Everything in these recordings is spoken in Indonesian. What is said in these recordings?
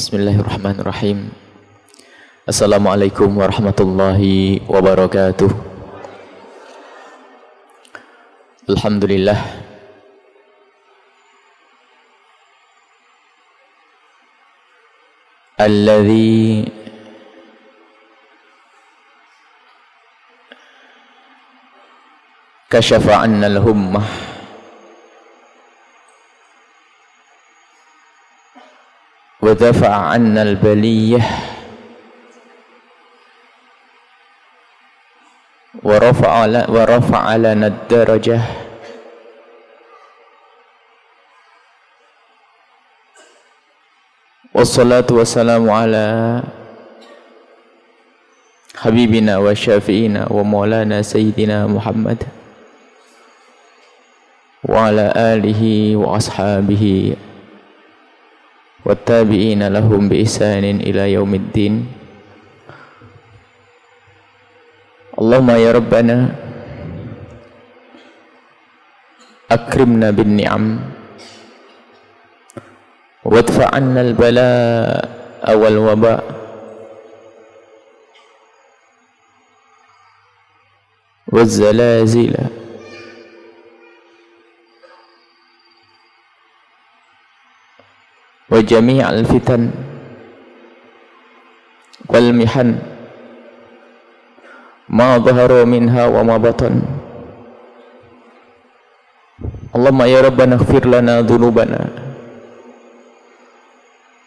Bismillahirrahmanirrahim. Assalamualaikum warahmatullahi wabarakatuh. Alhamdulillah. Alladhi kashafa 'anna al-hummah ودفع عنا البلية ورفع ورفع لنا الدرجة. والصلاة والسلام على حبيبنا وشافئنا ومولانا سيدنا محمد وعلى آله وأصحابه والتابعين لهم بإحسان إلى يوم الدين. اللهم يا ربنا أكرمنا بالنعم وادفع عنا البلاء والوباء. والزلازل وجميع الفتن والمحن ما ظهر منها وما بطن. اللهم يا ربنا اغفر لنا ذنوبنا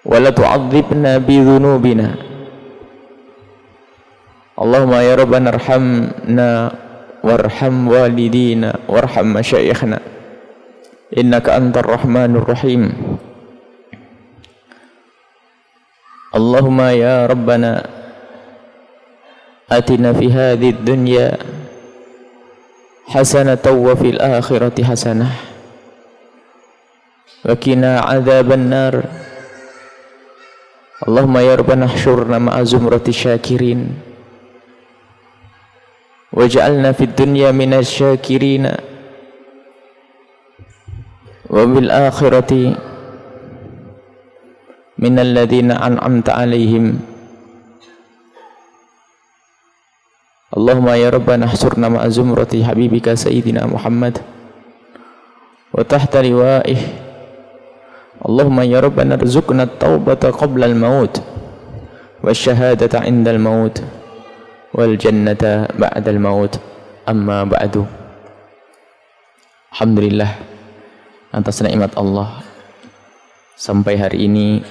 ولا تعذبنا بذنوبنا. اللهم يا ربنا ارحمنا وارحم والدينا وارحم مشايخنا. إنك أنت الرحمن الرحيم. اللهم يا ربنا آتنا في هذه الدنيا حسنة وفي الآخرة حسنة. وكنا عذاب النار. اللهم يا ربنا احشرنا مع زمرة الشاكرين. واجعلنا في الدنيا من الشاكرين. وبالآخرة من الذين أنعمت عليهم اللهم يا ربنا احشرنا مع زمرة حبيبك سيدنا محمد وتحت لوائه اللهم يا ربنا ارزقنا التوبة قبل الموت والشهادة عند الموت والجنة بعد الموت أما بعد Alhamdulillah atas nikmat Allah sampai hari ini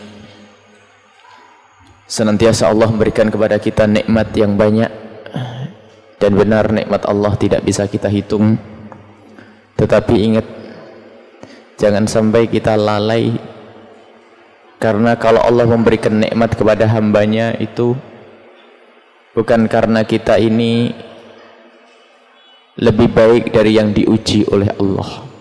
Senantiasa Allah memberikan kepada kita nikmat yang banyak dan benar nikmat Allah tidak bisa kita hitung. Tetapi ingat jangan sampai kita lalai karena kalau Allah memberikan nikmat kepada hambanya itu bukan karena kita ini lebih baik dari yang diuji oleh Allah.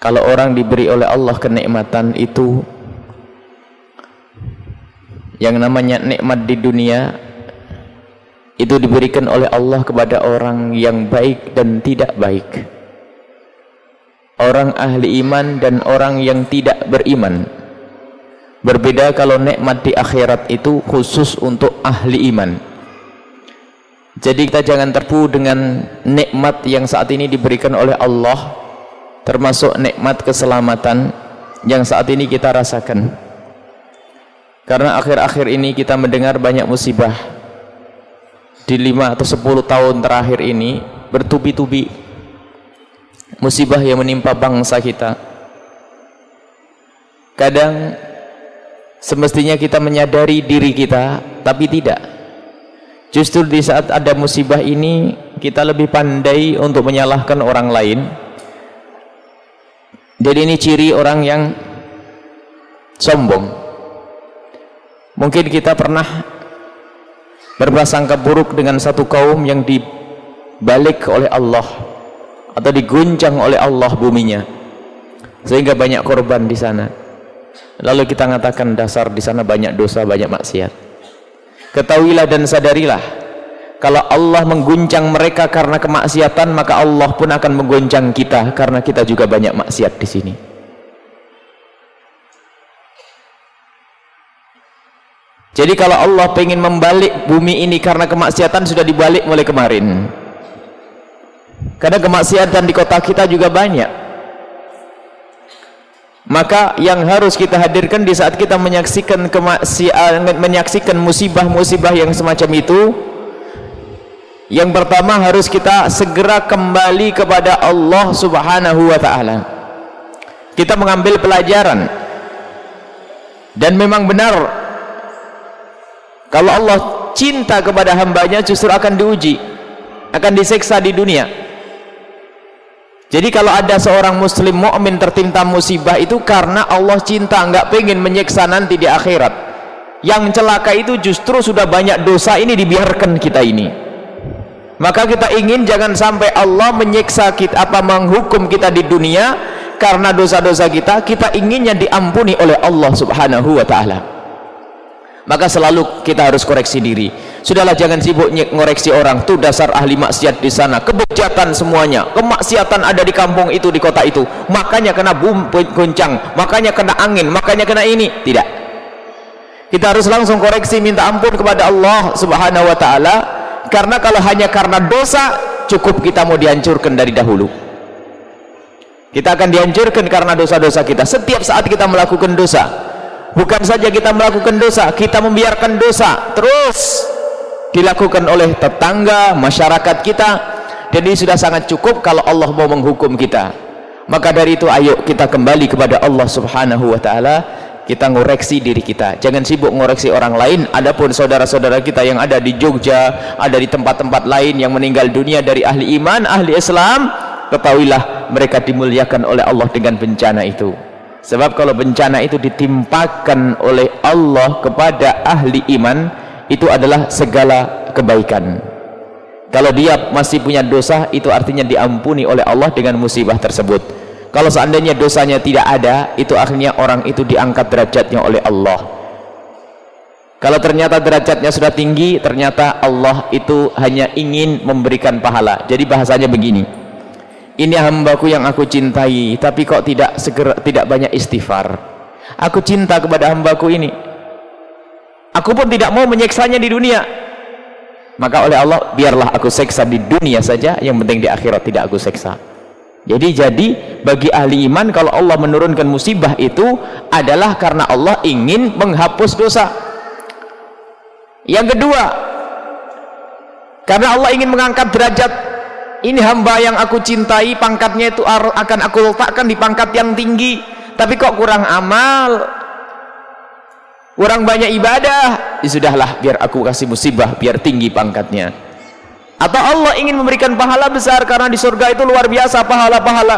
Kalau orang diberi oleh Allah kenikmatan itu yang namanya nikmat di dunia itu diberikan oleh Allah kepada orang yang baik dan tidak baik. Orang ahli iman dan orang yang tidak beriman. Berbeda kalau nikmat di akhirat itu khusus untuk ahli iman. Jadi kita jangan terpu dengan nikmat yang saat ini diberikan oleh Allah termasuk nikmat keselamatan yang saat ini kita rasakan. Karena akhir-akhir ini kita mendengar banyak musibah. Di lima atau sepuluh tahun terakhir ini bertubi-tubi musibah yang menimpa bangsa kita. Kadang semestinya kita menyadari diri kita tapi tidak. Justru di saat ada musibah ini kita lebih pandai untuk menyalahkan orang lain jadi ini ciri orang yang sombong. Mungkin kita pernah berprasangka buruk dengan satu kaum yang dibalik oleh Allah atau diguncang oleh Allah buminya. Sehingga banyak korban di sana. Lalu kita mengatakan dasar di sana banyak dosa, banyak maksiat. Ketahuilah dan sadarilah kalau Allah mengguncang mereka karena kemaksiatan maka Allah pun akan mengguncang kita karena kita juga banyak maksiat di sini. Jadi kalau Allah ingin membalik bumi ini karena kemaksiatan sudah dibalik mulai kemarin. Karena kemaksiatan di kota kita juga banyak. Maka yang harus kita hadirkan di saat kita menyaksikan kemaksiatan menyaksikan musibah-musibah yang semacam itu yang pertama harus kita segera kembali kepada Allah subhanahu wa ta'ala. Kita mengambil pelajaran. Dan memang benar kalau Allah cinta kepada hambanya justru akan diuji akan diseksa di dunia. Jadi kalau ada seorang muslim mukmin tertimpa musibah itu karena Allah cinta enggak pengen menyiksa nanti di akhirat. Yang celaka itu justru sudah banyak dosa ini dibiarkan kita ini maka kita ingin jangan sampai Allah menyiksa kita apa menghukum kita di dunia karena dosa-dosa kita kita inginnya diampuni oleh Allah subhanahu wa ta'ala. Maka selalu kita harus koreksi diri. Sudahlah jangan sibuk ngoreksi orang. Tuh dasar ahli maksiat di sana. Kebejatan semuanya. Kemaksiatan ada di kampung itu di kota itu. Makanya kena bum goncang makanya kena angin. Makanya kena ini. Tidak. Kita harus langsung koreksi minta ampun kepada Allah subhanahu wa ta'ala karena kalau hanya karena dosa cukup kita mau dihancurkan dari dahulu. Kita akan dihancurkan karena dosa-dosa kita. Setiap saat kita melakukan dosa bukan saja kita melakukan dosa kita membiarkan dosa terus dilakukan oleh tetangga masyarakat kita. Jadi sudah sangat cukup kalau Allah mau menghukum kita. Maka dari itu ayo kita kembali kepada Allah subhanahu wa ta'ala kita ngoreksi diri kita. Jangan sibuk ngoreksi orang lain. Adapun saudara-saudara kita yang ada di Jogja ada di tempat-tempat lain yang meninggal dunia dari ahli iman ahli Islam ketahuilah mereka dimuliakan oleh Allah dengan bencana itu. Sebab kalau bencana itu ditimpakan oleh Allah kepada ahli iman itu adalah segala kebaikan. Kalau dia masih punya dosa itu artinya diampuni oleh Allah dengan musibah tersebut kalau seandainya dosanya tidak ada itu akhirnya orang itu diangkat derajatnya oleh Allah. Kalau ternyata derajatnya sudah tinggi ternyata Allah itu hanya ingin memberikan pahala. Jadi bahasanya begini. Ini hambaku yang aku cintai tapi kok tidak segera tidak banyak istighfar. Aku cinta kepada hambaku ini. Aku pun tidak mau menyeksanya di dunia. Maka oleh Allah biarlah aku seksa di dunia saja yang penting di akhirat tidak aku seksa jadi jadi bagi ahli iman kalau Allah menurunkan musibah itu adalah karena Allah ingin menghapus dosa. Yang kedua karena Allah ingin mengangkat derajat. Ini hamba yang aku cintai pangkatnya itu akan aku letakkan di pangkat yang tinggi. Tapi kok kurang amal? Kurang banyak ibadah? Ya sudahlah biar aku kasih musibah biar tinggi pangkatnya atau Allah ingin memberikan pahala besar karena di surga itu luar biasa pahala-pahala.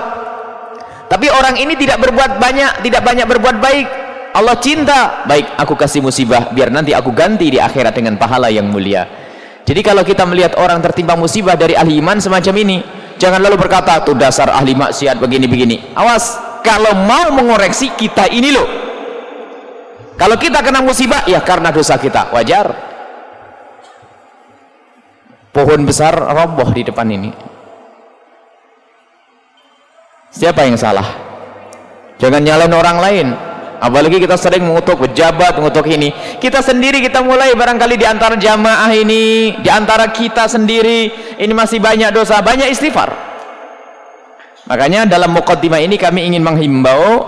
Tapi orang ini tidak berbuat banyak tidak banyak berbuat baik. Allah cinta. Baik aku kasih musibah biar nanti aku ganti di akhirat dengan pahala yang mulia. Jadi kalau kita melihat orang tertimpa musibah dari ahli iman semacam ini jangan lalu berkata tuh dasar ahli maksiat begini-begini. Awas kalau mau mengoreksi kita ini loh. Kalau kita kena musibah ya karena dosa kita. Wajar pohon besar roboh di depan ini. Siapa yang salah? Jangan nyalain orang lain. Apalagi kita sering mengutuk pejabat mengutuk ini. Kita sendiri kita mulai barangkali di antara jamaah ini di antara kita sendiri. Ini masih banyak dosa banyak istighfar. Makanya dalam mukaddimah ini kami ingin menghimbau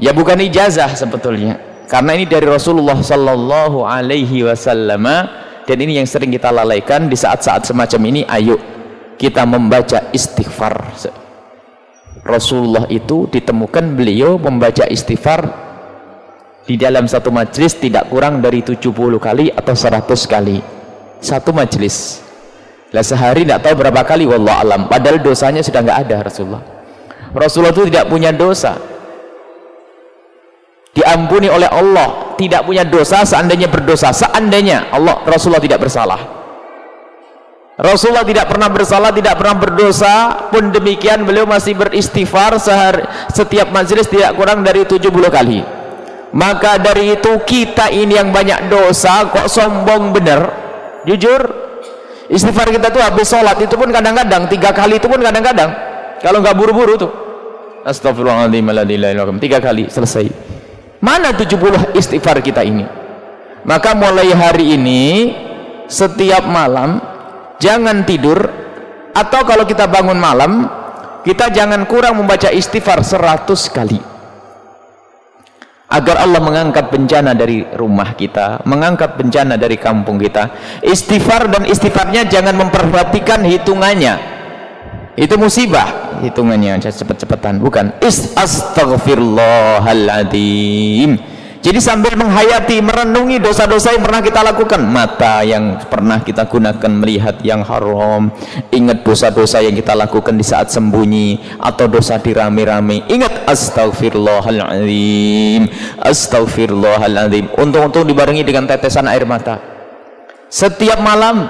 ya bukan ijazah sebetulnya. Karena ini dari Rasulullah sallallahu alaihi wasallam dan ini yang sering kita lalaikan di saat-saat semacam ini. Ayo kita membaca istighfar. Rasulullah itu ditemukan beliau membaca istighfar di dalam satu majlis tidak kurang dari 70 kali atau 100 kali. Satu majlis. Lah sehari tidak tahu berapa kali wallah alam. Padahal dosanya sudah nggak ada Rasulullah. Rasulullah itu tidak punya dosa diampuni oleh Allah tidak punya dosa seandainya berdosa seandainya Allah Rasulullah tidak bersalah. Rasulullah tidak pernah bersalah, tidak pernah berdosa pun demikian beliau masih beristighfar sehari, setiap majelis tidak kurang dari 70 kali. Maka dari itu kita ini yang banyak dosa kok sombong benar? Jujur? Istighfar kita tuh habis sholat itu pun kadang-kadang tiga kali itu pun kadang-kadang. Kalau nggak buru-buru tuh. Astagfirullahaladzim tiga kali selesai mana 70 istighfar kita ini? Maka mulai hari ini setiap malam jangan tidur. Atau kalau kita bangun malam kita jangan kurang membaca istighfar 100 kali. Agar Allah mengangkat bencana dari rumah kita mengangkat bencana dari kampung kita. Istighfar dan istighfarnya jangan memperhatikan hitungannya. Itu musibah hitungannya cepet-cepetan bukan is astaghfirullahaladzim jadi sambil menghayati, merenungi dosa-dosa yang pernah kita lakukan. Mata yang pernah kita gunakan melihat yang haram. Ingat dosa-dosa yang kita lakukan di saat sembunyi. Atau dosa di rame-rame. Ingat astagfirullahaladzim. Astagfirullahaladzim. Untung-untung dibarengi dengan tetesan air mata. Setiap malam.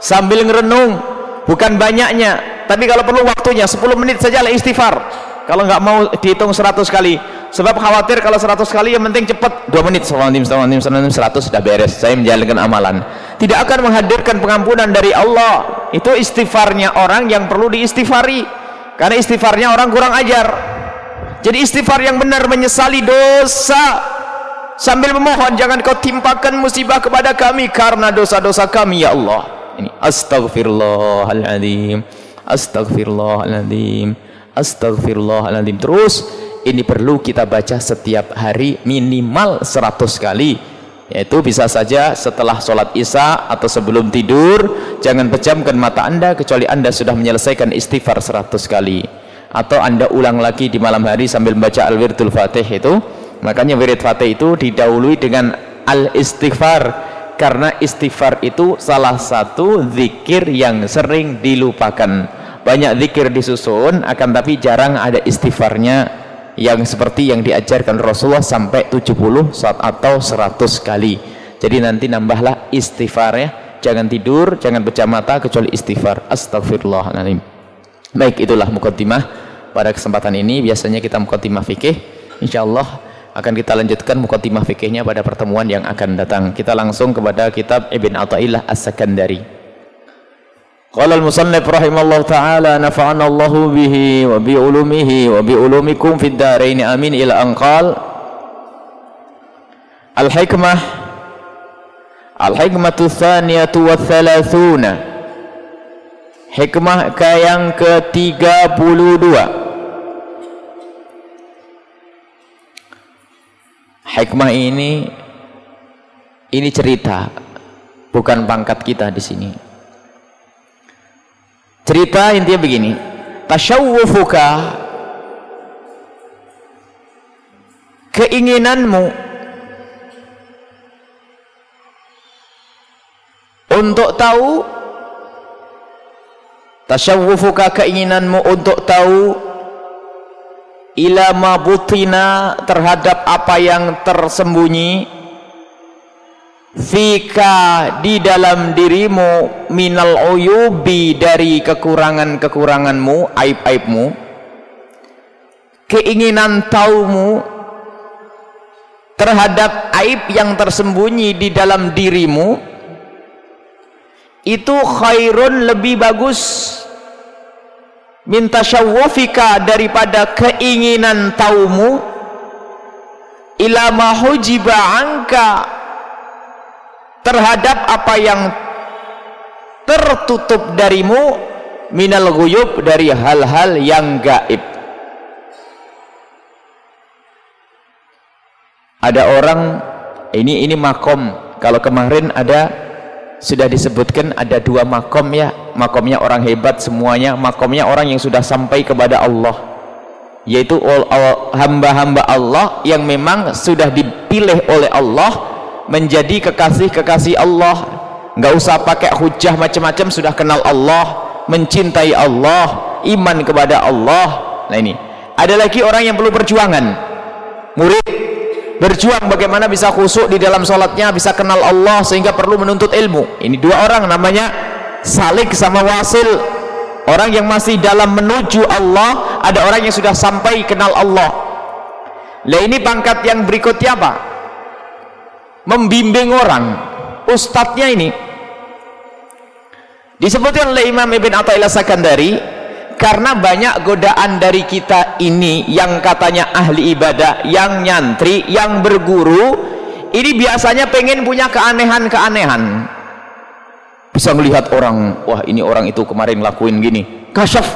Sambil ngerenung. Bukan banyaknya. Tapi kalau perlu waktunya 10 menit saja lah istighfar. Kalau nggak mau dihitung 100 kali. Sebab khawatir kalau 100 kali yang penting cepat. 2 menit Astagfirullahaladzim 100 sudah beres. Saya menjalankan amalan. Tidak akan menghadirkan pengampunan dari Allah. Itu istighfarnya orang yang perlu diistighfari. Karena istighfarnya orang kurang ajar. Jadi istighfar yang benar menyesali dosa. Sambil memohon jangan kau timpakan musibah kepada kami karena dosa-dosa kami ya Allah. Ini astagfirullahaladzim astagfirullahaladzim astagfirullahaladzim terus ini perlu kita baca setiap hari minimal 100 kali. Yaitu bisa saja setelah sholat isya atau sebelum tidur jangan pejamkan mata anda kecuali anda sudah menyelesaikan istighfar 100 kali. Atau anda ulang lagi di malam hari sambil membaca al-wirdul fatih itu. Makanya wirid fatih itu didahului dengan al-istighfar karena istighfar itu salah satu zikir yang sering dilupakan. Banyak zikir disusun akan tapi jarang ada istighfarnya yang seperti yang diajarkan Rasulullah sampai 70 saat atau 100 kali. Jadi nanti nambahlah istighfar ya. Jangan tidur, jangan pecah mata kecuali istighfar. Astagfirullahaladzim baik itulah mukaddimah pada kesempatan ini. Biasanya kita mukaddimah fikih. Insyaallah akan kita lanjutkan mukaddimah fikihnya pada pertemuan yang akan datang. Kita langsung kepada kitab Ibn Athaillah As-Sakandari. Qala al-musannif rahimallahu taala nafa'ana Allahu bihi wa bi ulumihi wa bi ulumikum fid darain. Amin. Ila anqal. Al-hikmah. Al hikmah tsaniyatu wa thalathuna. Hikmah ke yang ke-32 Hikmah ini ini cerita bukan pangkat kita di sini. Cerita intinya begini tasyawufuka keinginanmu untuk tahu tasyawufuka keinginanmu untuk tahu ila mabutina terhadap apa yang tersembunyi fika di dalam dirimu minal uyubi dari kekurangan-kekuranganmu aib-aibmu keinginan taumu terhadap aib yang tersembunyi di dalam dirimu itu khairun lebih bagus minta syawwafika daripada keinginan taumu. Ila mahujiba angka terhadap apa yang tertutup darimu. Minal guyub dari hal-hal yang gaib. Ada orang ini ini makom. Kalau kemarin ada sudah disebutkan ada dua makom ya. Makomnya orang hebat semuanya makomnya orang yang sudah sampai kepada Allah. Yaitu hamba-hamba Allah yang memang sudah dipilih oleh Allah menjadi kekasih-kekasih Allah. Nggak usah pakai hujah macam-macam sudah kenal Allah mencintai Allah iman kepada Allah. Nah ini ada lagi orang yang perlu perjuangan. Murid berjuang bagaimana bisa khusuk di dalam sholatnya bisa kenal Allah sehingga perlu menuntut ilmu. Ini dua orang namanya salik sama wasil. Orang yang masih dalam menuju Allah ada orang yang sudah sampai kenal Allah. Lah ini pangkat yang berikutnya apa? Membimbing orang. Ustadznya ini. Disebutkan oleh Imam Ibn Atta'illah Sakandari karena banyak godaan dari kita ini yang katanya ahli ibadah yang nyantri, yang berguru ini biasanya pengen punya keanehan-keanehan. Bisa melihat orang wah ini orang itu kemarin lakuin gini. Kasyaf.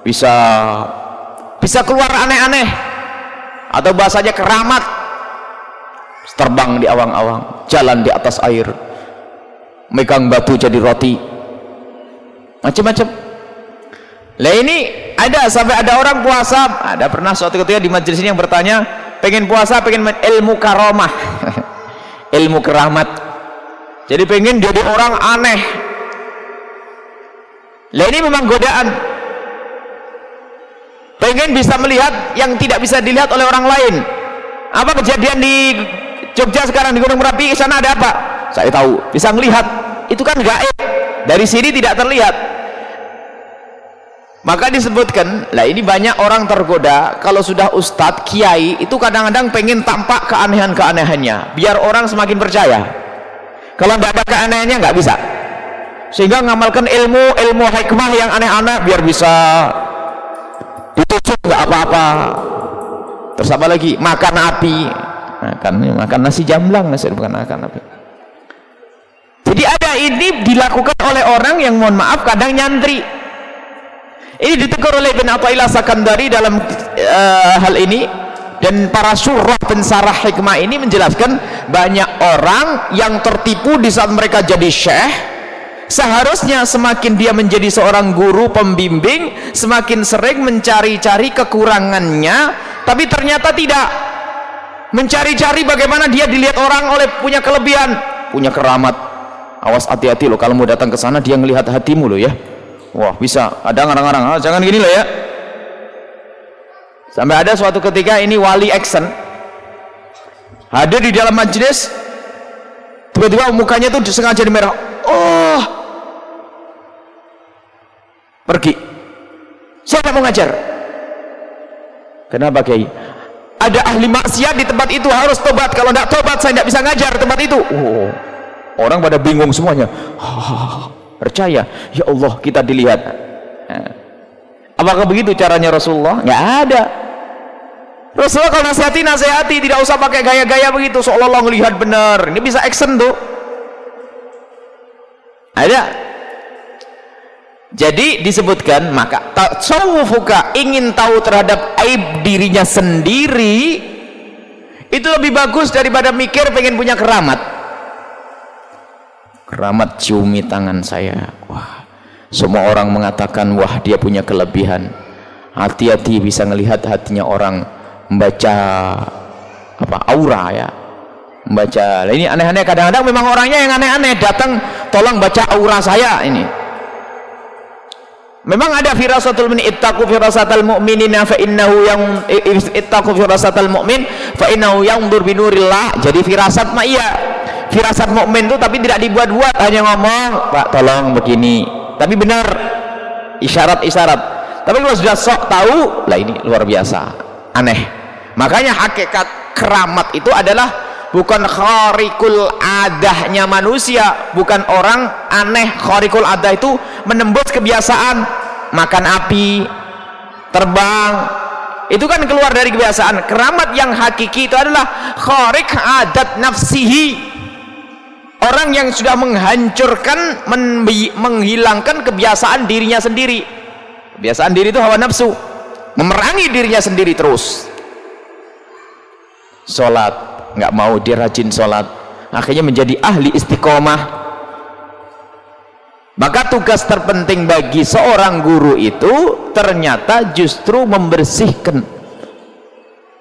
Bisa bisa keluar aneh-aneh. Atau bahasanya keramat. Terbang di awang-awang jalan di atas air megang batu jadi roti. Macam-macam lah ini ada sampai ada orang puasa. Ada pernah suatu ketika di majelis ini yang bertanya pengen puasa pengen ilmu karomah ilmu keramat. Jadi pengen jadi orang aneh. Lah ini memang godaan. Pengen bisa melihat yang tidak bisa dilihat oleh orang lain. Apa kejadian di Jogja sekarang di Gunung Merapi? Sana ada apa? Saya tahu bisa melihat. Itu kan gaib. Dari sini tidak terlihat maka disebutkan lah ini banyak orang tergoda kalau sudah ustadz kiai itu kadang-kadang pengen tampak keanehan-keanehannya biar orang semakin percaya. Kalau nggak ada keanehannya nggak bisa. Sehingga ngamalkan ilmu ilmu hikmah yang aneh-aneh biar bisa ditusuk nggak apa-apa. Terus apa lagi? Makan api. Makan makan nasi jamblang nasi bukan makan api. Jadi ada ini dilakukan oleh orang yang mohon maaf kadang nyantri ini ditegur oleh Ibn Atta'illah Sakandari dalam uh, hal ini. Dan para surah pensarah hikmah ini menjelaskan banyak orang yang tertipu di saat mereka jadi syekh seharusnya semakin dia menjadi seorang guru pembimbing semakin sering mencari-cari kekurangannya tapi ternyata tidak. Mencari-cari bagaimana dia dilihat orang oleh punya kelebihan punya keramat. Awas hati-hati loh kalau mau datang ke sana dia melihat hatimu loh ya wah bisa. Ada ngarang-ngarang. Ah, jangan gini lah ya. Sampai ada suatu ketika ini wali action hadir di dalam majlis tiba-tiba mukanya tuh sengaja di merah oh. Pergi. Siapa mau ngajar? Kenapa kiai? Ada ahli maksiat di tempat itu harus tobat. Kalau tidak tobat saya tidak bisa ngajar tempat itu. Oh, orang pada bingung semuanya percaya ya Allah kita dilihat. Apakah begitu caranya Rasulullah? Nggak ada. Rasulullah kalau nasihati nasihati. Tidak usah pakai gaya-gaya begitu. Seolah-olah melihat benar. Ini bisa action tuh. Ada. Jadi disebutkan maka tasawufuka ingin tahu terhadap aib dirinya sendiri itu lebih bagus daripada mikir pengen punya keramat keramat ciumi tangan saya. Wah semua orang mengatakan wah dia punya kelebihan. Hati-hati bisa melihat hatinya orang membaca apa aura ya. Membaca. Ini aneh-aneh. Kadang-kadang memang orangnya yang aneh-aneh. Datang tolong baca aura saya. Ini. Memang ada firasatul min ittaqu firasatal mu'minina fa innahu yang ittaqu firasatal mu'min fa innahu yanzur binurillah jadi firasat mah iya firasat mukmin itu tapi tidak dibuat-buat. Hanya ngomong Pak tolong begini. Tapi benar isyarat-isyarat. Tapi kalau sudah sok tahu lah ini luar biasa. Aneh. Makanya hakikat keramat itu adalah bukan kharikul adahnya manusia bukan orang aneh kharikul adah itu menembus kebiasaan makan api terbang. Itu kan keluar dari kebiasaan. Keramat yang hakiki itu adalah kharik adat nafsihi orang yang sudah menghancurkan menghilangkan kebiasaan dirinya sendiri. Kebiasaan diri itu hawa nafsu. Memerangi dirinya sendiri terus. Sholat. Nggak mau dia rajin sholat. Akhirnya menjadi ahli istiqomah. Maka tugas terpenting bagi seorang guru itu ternyata justru membersihkan.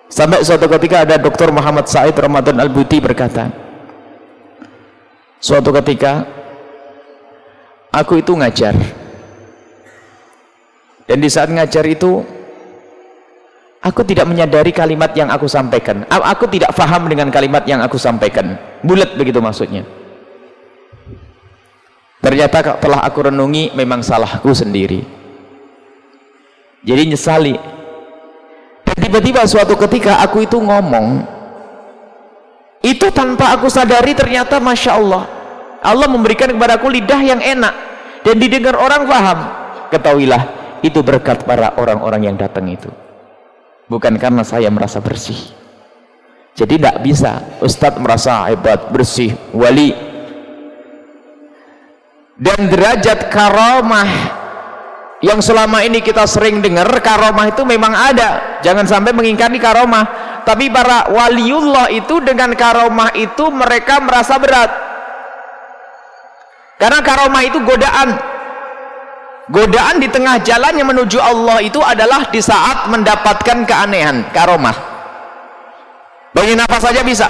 Sampai suatu ketika ada Dr. Muhammad Said Ramadan Al-Buti berkata suatu ketika aku itu ngajar. Dan di saat ngajar itu aku tidak menyadari kalimat yang aku sampaikan. Aku tidak faham dengan kalimat yang aku sampaikan. Bulat begitu maksudnya. Ternyata telah aku renungi memang salahku sendiri. Jadi nyesali. Tiba-tiba suatu ketika aku itu ngomong itu tanpa aku sadari ternyata Masya Allah Allah memberikan kepada aku lidah yang enak. Dan didengar orang paham ketahuilah itu berkat para orang-orang yang datang itu. Bukan karena saya merasa bersih. Jadi tidak bisa Ustadz merasa hebat bersih wali. Dan derajat karomah yang selama ini kita sering dengar karomah itu memang ada. Jangan sampai mengingkari karomah tapi para waliullah itu dengan karomah itu mereka merasa berat. Karena karomah itu godaan. Godaan di tengah jalan yang menuju Allah itu adalah di saat mendapatkan keanehan karomah. Bagi apa saja bisa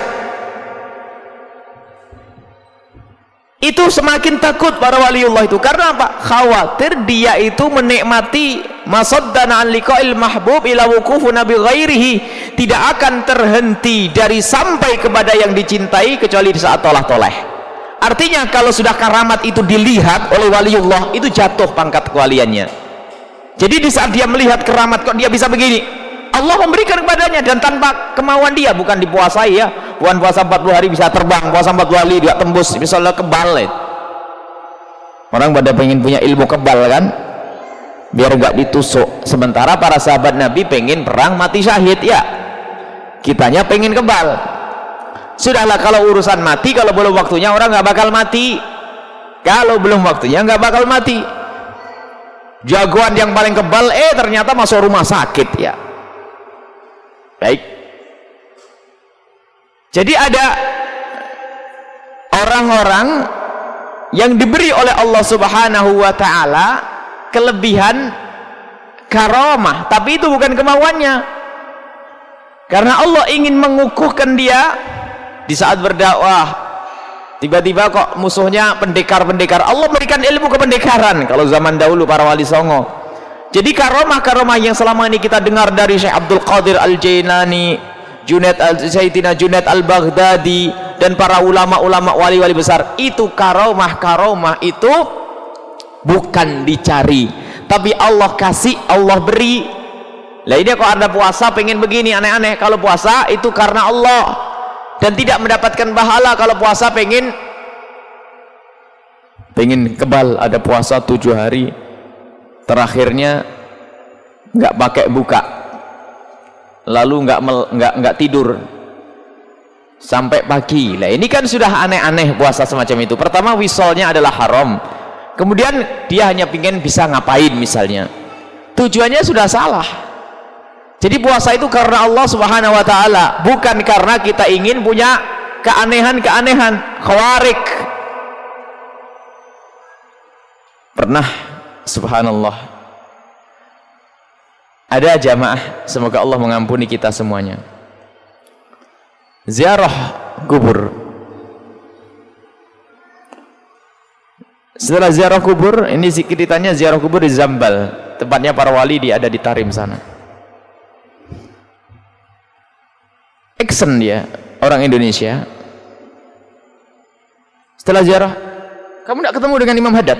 itu semakin takut para waliullah itu. Karena apa? khawatir dia itu menikmati masaddana an liqa'il mahbub ila wukufu nabi ghairihi. Tidak akan terhenti dari sampai kepada yang dicintai kecuali di saat tolah-toleh artinya kalau sudah karamat itu dilihat oleh waliullah itu jatuh pangkat kewaliannya. Jadi di saat dia melihat keramat kok dia bisa begini Allah memberikan kepadanya dan tanpa kemauan dia bukan dipuasai ya. Bukan puasa 40 hari bisa terbang puasa 40 hari dia tembus misalnya kebal ya. orang pada pengen punya ilmu kebal kan? Biar enggak ditusuk. Sementara para sahabat nabi pengen perang mati syahid ya. Kitanya pengen kebal. Sudahlah kalau urusan mati kalau belum waktunya orang nggak bakal mati. Kalau belum waktunya nggak bakal mati. Jagoan yang paling kebal eh ternyata masuk rumah sakit ya baik. Jadi ada orang-orang yang diberi oleh Allah subhanahu wa ta'ala kelebihan karomah tapi itu bukan kemauannya. Karena Allah ingin mengukuhkan dia di saat berdakwah. Tiba-tiba kok musuhnya pendekar-pendekar. Allah berikan ilmu kependekaran. Kalau zaman dahulu para wali songo jadi karomah-karomah yang selama ini kita dengar dari Syekh Abdul Qadir Al-Jainani Junaid Al-Zaitina Junaid Al-Baghdadi dan para ulama-ulama wali-wali besar itu karomah-karomah itu bukan dicari. Tapi Allah kasih Allah beri. Lah ini kok anda puasa pengen begini aneh-aneh. Kalau puasa itu karena Allah. Dan tidak mendapatkan pahala kalau puasa pengen pengen kebal. Ada puasa tujuh hari terakhirnya nggak pakai buka. Lalu nggak nggak nggak tidur. Sampai pagi. Lah ini kan sudah aneh-aneh puasa semacam itu. Pertama wisolnya adalah haram. Kemudian dia hanya ingin bisa ngapain misalnya. Tujuannya sudah salah. Jadi puasa itu karena Allah Subhanahu wa taala, bukan karena kita ingin punya keanehan-keanehan, khawarik. Pernah subhanallah. Ada jamaah semoga Allah mengampuni kita semuanya. Ziarah kubur. Setelah ziarah kubur ini ceritanya ziarah kubur di Zambal. Tempatnya para wali di ada di Tarim sana. Exxon dia orang Indonesia. Setelah ziarah kamu tidak ketemu dengan Imam Haddad.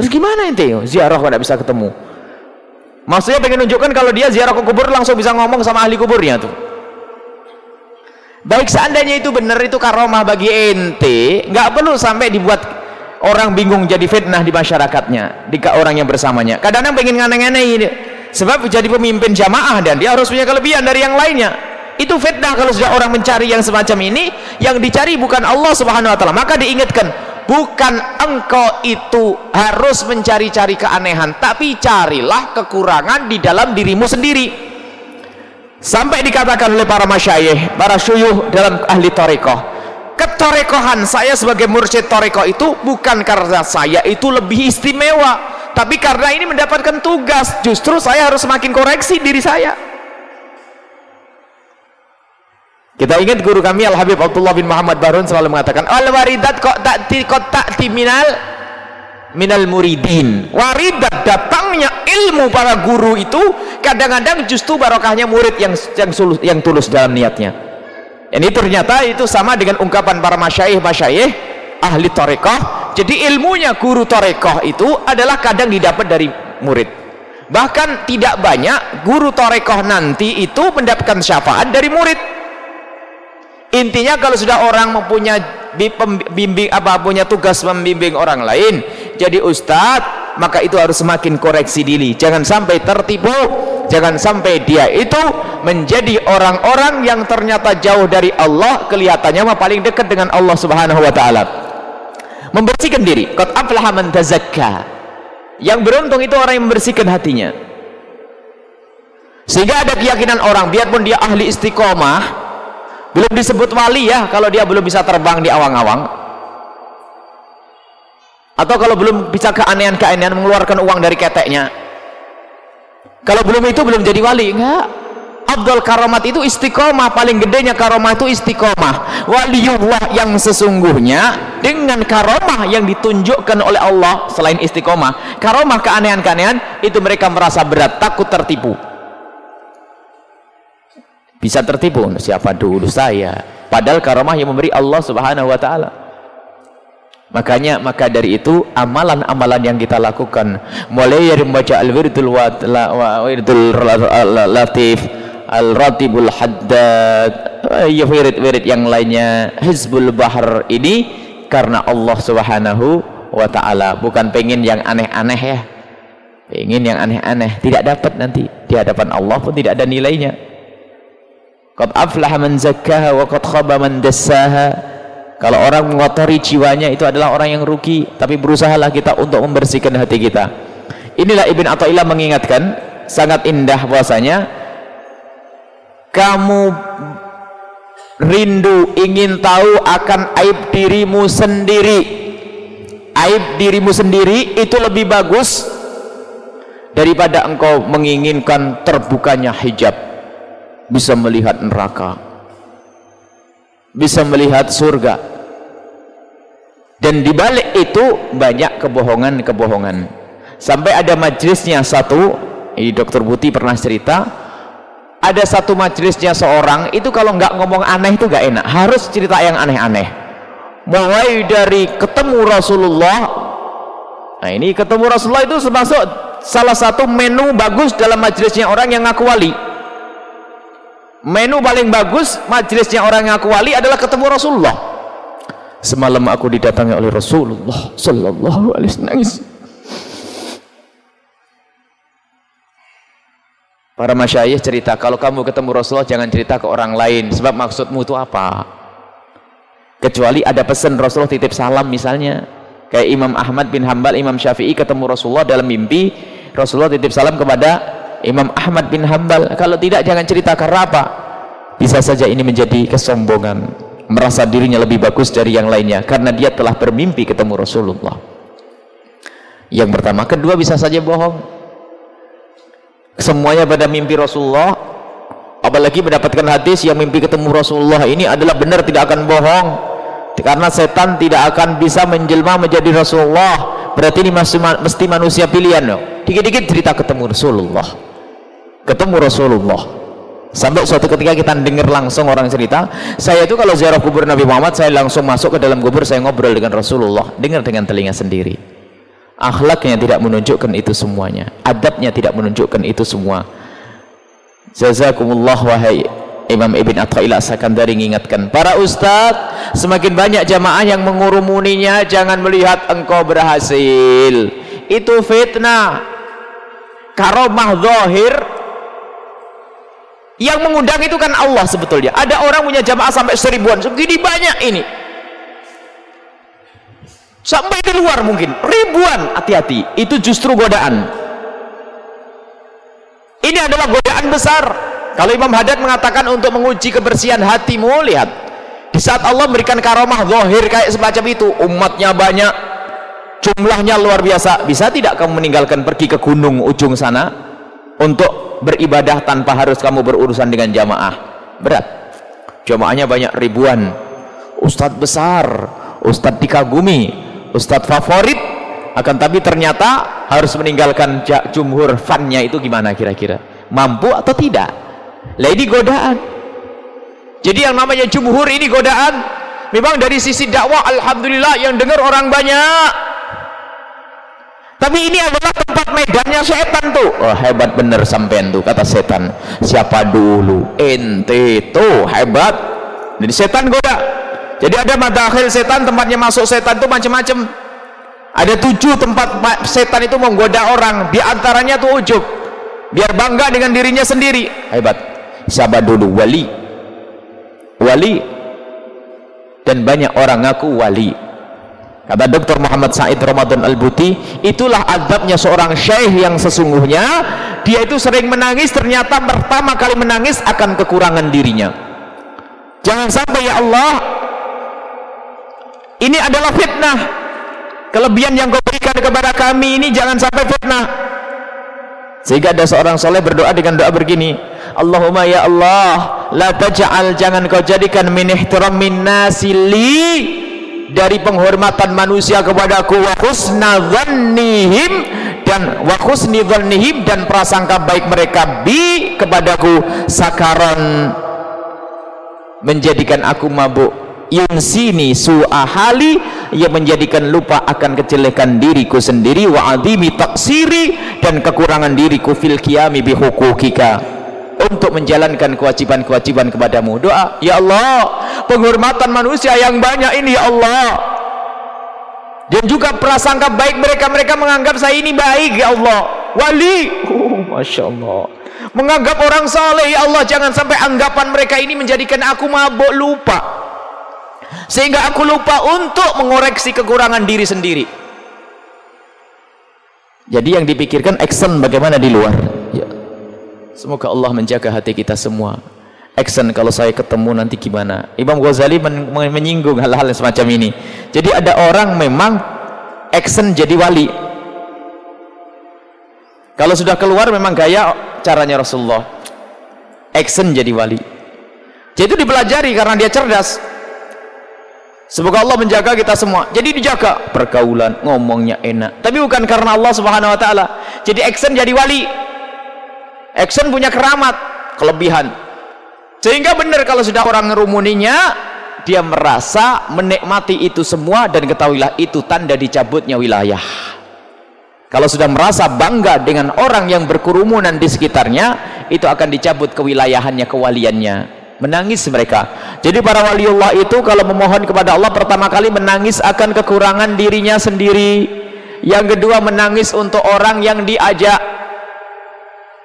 Terus gimana ente? Ziarah kok tidak bisa ketemu? Maksudnya pengen nunjukkan kalau dia ziarah ke kubur langsung bisa ngomong sama ahli kuburnya tuh. Baik seandainya itu benar itu karomah bagi ente. Nggak perlu sampai dibuat orang bingung jadi fitnah di masyarakatnya di orang yang bersamanya. Kadang-kadang pengen nganeh-nganeh ini. Sebab jadi pemimpin jamaah dan dia harus punya kelebihan dari yang lainnya. Itu fitnah kalau sudah orang mencari yang semacam ini yang dicari bukan Allah subhanahu wa ta'ala. Maka diingatkan bukan engkau itu harus mencari-cari keanehan tapi carilah kekurangan di dalam dirimu sendiri. Sampai dikatakan oleh para masyayih para syuyuh dalam ahli torekoh ketorekohan saya sebagai mursyid torekoh itu bukan karena saya itu lebih istimewa. Tapi karena ini mendapatkan tugas justru saya harus semakin koreksi diri saya kita ingat guru kami Al Habib Abdullah bin Muhammad Barun selalu mengatakan al waridat kok tak kok tak minal minal muridin. Waridat datangnya ilmu para guru itu kadang-kadang justru barokahnya murid yang yang, sulus, yang tulus dalam niatnya. Ini ternyata itu sama dengan ungkapan para masyaih masyaih ahli tarekah jadi ilmunya guru torekoh itu adalah kadang didapat dari murid. Bahkan tidak banyak guru torekoh nanti itu mendapatkan syafaat dari murid intinya kalau sudah orang mempunyai bimbing apa punya tugas membimbing orang lain jadi ustadz maka itu harus semakin koreksi diri. Jangan sampai tertipu jangan sampai dia itu menjadi orang-orang yang ternyata jauh dari Allah kelihatannya mah paling dekat dengan Allah Subhanahu wa taala. Membersihkan diri. Qad aflaha man tazakka. Yang beruntung itu orang yang membersihkan hatinya. Sehingga ada keyakinan orang biarpun dia ahli istiqomah belum disebut wali ya kalau dia belum bisa terbang di awang-awang. Atau kalau belum bisa keanehan-keanehan mengeluarkan uang dari keteknya. Kalau belum itu belum jadi wali enggak. Abdul Karomat itu istiqomah paling gedenya karomah itu istiqomah. Waliullah yang sesungguhnya dengan karomah yang ditunjukkan oleh Allah selain istiqomah. Karomah keanehan-keanehan itu mereka merasa berat takut tertipu bisa tertipu siapa dulu saya? Padahal karomah yang memberi Allah subhanahu wa ta'ala. Makanya maka dari itu amalan-amalan yang kita lakukan mulai dari membaca al-wirdul wirdul latif Al-Ratibul Haddad ya wirid-wirid yang lainnya Hizbul Bahar ini karena Allah Subhanahu wa taala. Bukan pengen yang aneh-aneh ya. Pengen yang aneh-aneh. Tidak dapat nanti. Di hadapan Allah pun tidak ada nilainya qad aflaha man zakkaha wa qad khaba man dassaha. Kalau orang mengotori jiwanya itu adalah orang yang rugi. Tapi berusahalah kita untuk membersihkan hati kita. Inilah Ibn Atta'illah mengingatkan sangat indah bahwasanya kamu rindu ingin tahu akan aib dirimu sendiri. Aib dirimu sendiri itu lebih bagus daripada engkau menginginkan terbukanya hijab bisa melihat neraka bisa melihat surga. Dan dibalik itu banyak kebohongan-kebohongan. Sampai ada majlisnya satu ini dokter Buti pernah cerita ada satu majelisnya seorang itu kalau nggak ngomong aneh itu nggak enak. Harus cerita yang aneh-aneh. Mulai dari ketemu Rasulullah. Nah ini ketemu Rasulullah itu termasuk salah satu menu bagus dalam majelisnya orang yang ngaku wali menu paling bagus majelisnya orang yang ngaku wali adalah ketemu Rasulullah. Semalam aku didatangi oleh Rasulullah sallallahu alaihi wasallam. Para masyayikh cerita, kalau kamu ketemu Rasulullah jangan cerita ke orang lain, sebab maksudmu itu apa? Kecuali ada pesan Rasulullah titip salam misalnya. Kayak Imam Ahmad bin Hambal, Imam Syafi'i ketemu Rasulullah dalam mimpi, Rasulullah titip salam kepada Imam Ahmad bin Hambal. Kalau tidak jangan cerita karena apa? Bisa saja ini menjadi kesombongan, merasa dirinya lebih bagus dari yang lainnya karena dia telah bermimpi ketemu Rasulullah. Yang pertama, kedua bisa saja bohong semuanya pada mimpi Rasulullah apalagi mendapatkan hadis yang mimpi ketemu Rasulullah ini adalah benar tidak akan bohong karena setan tidak akan bisa menjelma menjadi Rasulullah berarti ini mesti manusia pilihan dikit-dikit cerita ketemu Rasulullah ketemu Rasulullah. Sampai suatu ketika kita dengar langsung orang cerita saya itu kalau ziarah kubur Nabi Muhammad saya langsung masuk ke dalam kubur saya ngobrol dengan Rasulullah dengar dengan telinga sendiri. Akhlaknya tidak menunjukkan itu semuanya adabnya tidak menunjukkan itu semua. Jazakumullah wahai Imam Ibn Atta'illah Sakandari mengingatkan para ustaz semakin banyak jamaah yang mengurumuninya jangan melihat engkau berhasil. Itu fitnah. Karomah zahir yang mengundang itu kan Allah sebetulnya. Ada orang punya jamaah sampai seribuan. Segini banyak ini. Sampai di luar mungkin. Ribuan. Hati-hati. Itu justru godaan. Ini adalah godaan besar. Kalau Imam Haddad mengatakan untuk menguji kebersihan hatimu lihat. Di saat Allah memberikan karomah zahir kayak semacam itu umatnya banyak jumlahnya luar biasa. Bisa tidak kamu meninggalkan pergi ke gunung ujung sana untuk beribadah tanpa harus kamu berurusan dengan jamaah. Berat. Jamaahnya banyak ribuan. Ustadz besar. Ustadz dikagumi. Ustadz favorit. Akan tapi ternyata harus meninggalkan jumhur fannya itu gimana kira-kira? Mampu atau tidak? Ini godaan. Jadi yang namanya jumhur ini godaan. Memang dari sisi dakwah Alhamdulillah yang dengar orang banyak tapi ini adalah tempat medannya setan tuh. Oh, hebat bener sampean tuh kata setan. Siapa dulu? Ente tuh hebat. Jadi setan goda jadi ada madakhil setan tempatnya masuk setan itu macam-macam ada tujuh tempat setan itu menggoda orang. Di antaranya tuh ujub biar bangga dengan dirinya sendiri. Hebat. Siapa dulu? Wali. Wali. Dan banyak orang ngaku wali kata Dr. Muhammad Said Ramadan Al-Buti itulah adabnya seorang syekh yang sesungguhnya dia itu sering menangis ternyata pertama kali menangis akan kekurangan dirinya jangan sampai ya Allah ini adalah fitnah kelebihan yang kau berikan kepada kami ini jangan sampai fitnah sehingga ada seorang soleh berdoa dengan doa begini Allahumma ya Allah la taj'al jangan kau jadikan min ihtiramin nasi li dari penghormatan manusia kepadaku wa husna dhannihim dan wa husni dhannihim dan prasangka baik mereka bi kepadaku sakaron menjadikan aku mabuk. Yunsini su'ahali ia menjadikan lupa akan kejelekan diriku sendiri wa adimi taksiri dan kekurangan diriku fil qiyami bihukukika untuk menjalankan kewajiban-kewajiban kepadamu. Doa ya Allah penghormatan manusia yang banyak ini ya Allah. Dan juga prasangka baik mereka mereka menganggap saya ini baik ya Allah. Wali oh, Masya Allah. Menganggap orang saleh ya Allah jangan sampai anggapan mereka ini menjadikan aku mabuk lupa. Sehingga aku lupa untuk mengoreksi kekurangan diri sendiri. Jadi yang dipikirkan action bagaimana di luar. Semoga Allah menjaga hati kita semua action kalau saya ketemu nanti gimana Imam Ghazali men menyinggung hal-hal semacam ini jadi ada orang memang action jadi wali kalau sudah keluar memang gaya caranya Rasulullah action jadi wali jadi itu dipelajari karena dia cerdas Semoga Allah menjaga kita semua. Jadi dijaga pergaulan, ngomongnya enak. Tapi bukan karena Allah Subhanahu wa taala. Jadi action jadi wali. Action punya keramat, kelebihan. Sehingga benar kalau sudah orang ngerumuninya, dia merasa menikmati itu semua dan ketahuilah itu tanda dicabutnya wilayah. Kalau sudah merasa bangga dengan orang yang berkerumunan di sekitarnya, itu akan dicabut kewilayahannya, kewaliannya menangis mereka jadi para waliullah itu kalau memohon kepada Allah pertama kali menangis akan kekurangan dirinya sendiri yang kedua menangis untuk orang yang diajak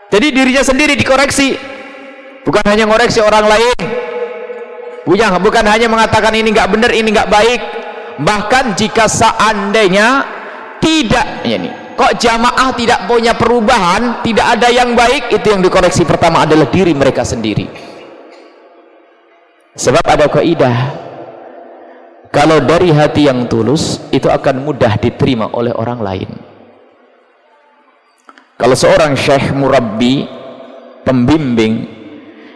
jadi dirinya sendiri dikoreksi. Bukan hanya ngoreksi orang lain. Bukan, bukan hanya mengatakan ini enggak benar ini enggak baik. Bahkan jika seandainya tidak ini kok jamaah tidak punya perubahan tidak ada yang baik itu yang dikoreksi pertama adalah diri mereka sendiri. Sebab ada kaidah kalau dari hati yang tulus itu akan mudah diterima oleh orang lain kalau seorang syekh murabbi pembimbing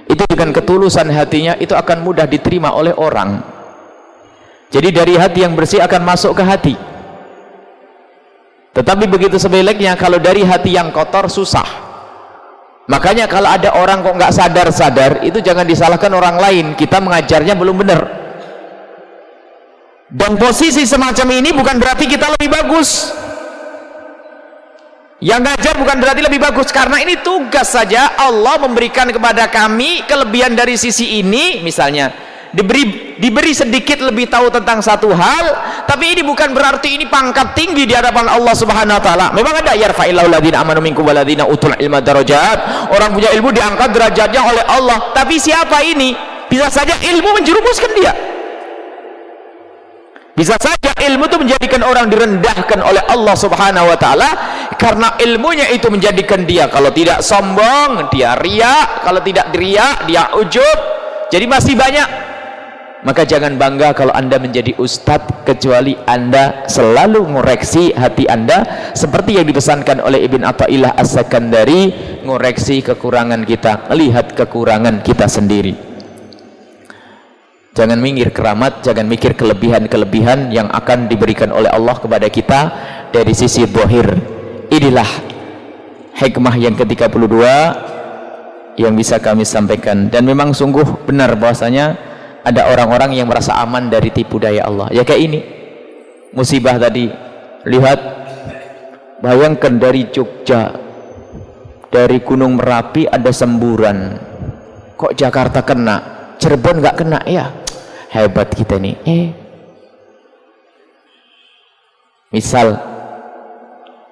itu dengan ketulusan hatinya itu akan mudah diterima oleh orang. Jadi dari hati yang bersih akan masuk ke hati. Tetapi begitu sebaliknya kalau dari hati yang kotor susah. Makanya kalau ada orang kok nggak sadar-sadar itu jangan disalahkan orang lain. Kita mengajarnya belum benar. Dan posisi semacam ini bukan berarti kita lebih bagus yang ngajar bukan berarti lebih bagus. Karena ini tugas saja Allah memberikan kepada kami kelebihan dari sisi ini. Misalnya diberi diberi sedikit lebih tahu tentang satu hal. Tapi ini bukan berarti ini pangkat tinggi di hadapan Allah Subhanahu wa taala. Memang ada yarfa'illahu ladzina amanu minkum walladzina utul ilma darajat. Orang punya ilmu diangkat derajatnya oleh Allah. Tapi siapa ini? Bisa saja ilmu menjerumuskan dia bisa saja ilmu itu menjadikan orang direndahkan oleh Allah subhanahu wa ta'ala. Karena ilmunya itu menjadikan dia kalau tidak sombong dia riak. Kalau tidak riak dia ujub. Jadi masih banyak. Maka jangan bangga kalau anda menjadi ustadz kecuali anda selalu ngoreksi hati anda. Seperti yang dipesankan oleh Ibn Atta'illah As-Sakandari ngoreksi kekurangan kita. Lihat kekurangan kita sendiri jangan mikir keramat jangan mikir kelebihan-kelebihan yang akan diberikan oleh Allah kepada kita dari sisi bohir inilah hikmah yang ke-32 yang bisa kami sampaikan. Dan memang sungguh benar bahwasanya ada orang-orang yang merasa aman dari tipu daya Allah. Ya kayak ini. Musibah tadi. Lihat bayangkan dari Jogja dari Gunung Merapi ada semburan. Kok Jakarta kena? Cirebon nggak kena? Ya hebat kita nih. Eh. Misal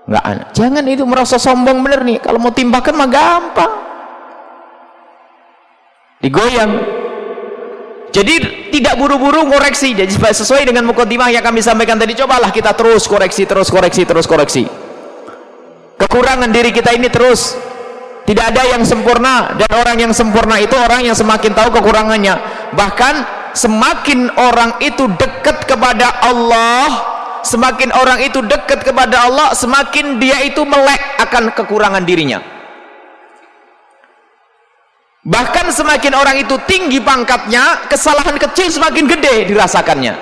nggak jangan itu merasa sombong bener nih. Kalau mau timbakan mah gampang. Digoyang. Jadi tidak buru-buru koreksi jadi sesuai dengan mukaddimah yang kami sampaikan tadi cobalah kita terus koreksi terus koreksi terus koreksi. Kekurangan diri kita ini terus. Tidak ada yang sempurna. Dan orang yang sempurna itu orang yang semakin tahu kekurangannya. Bahkan semakin orang itu dekat kepada Allah semakin orang itu dekat kepada Allah semakin dia itu melek akan kekurangan dirinya. Bahkan semakin orang itu tinggi pangkatnya kesalahan kecil semakin gede dirasakannya.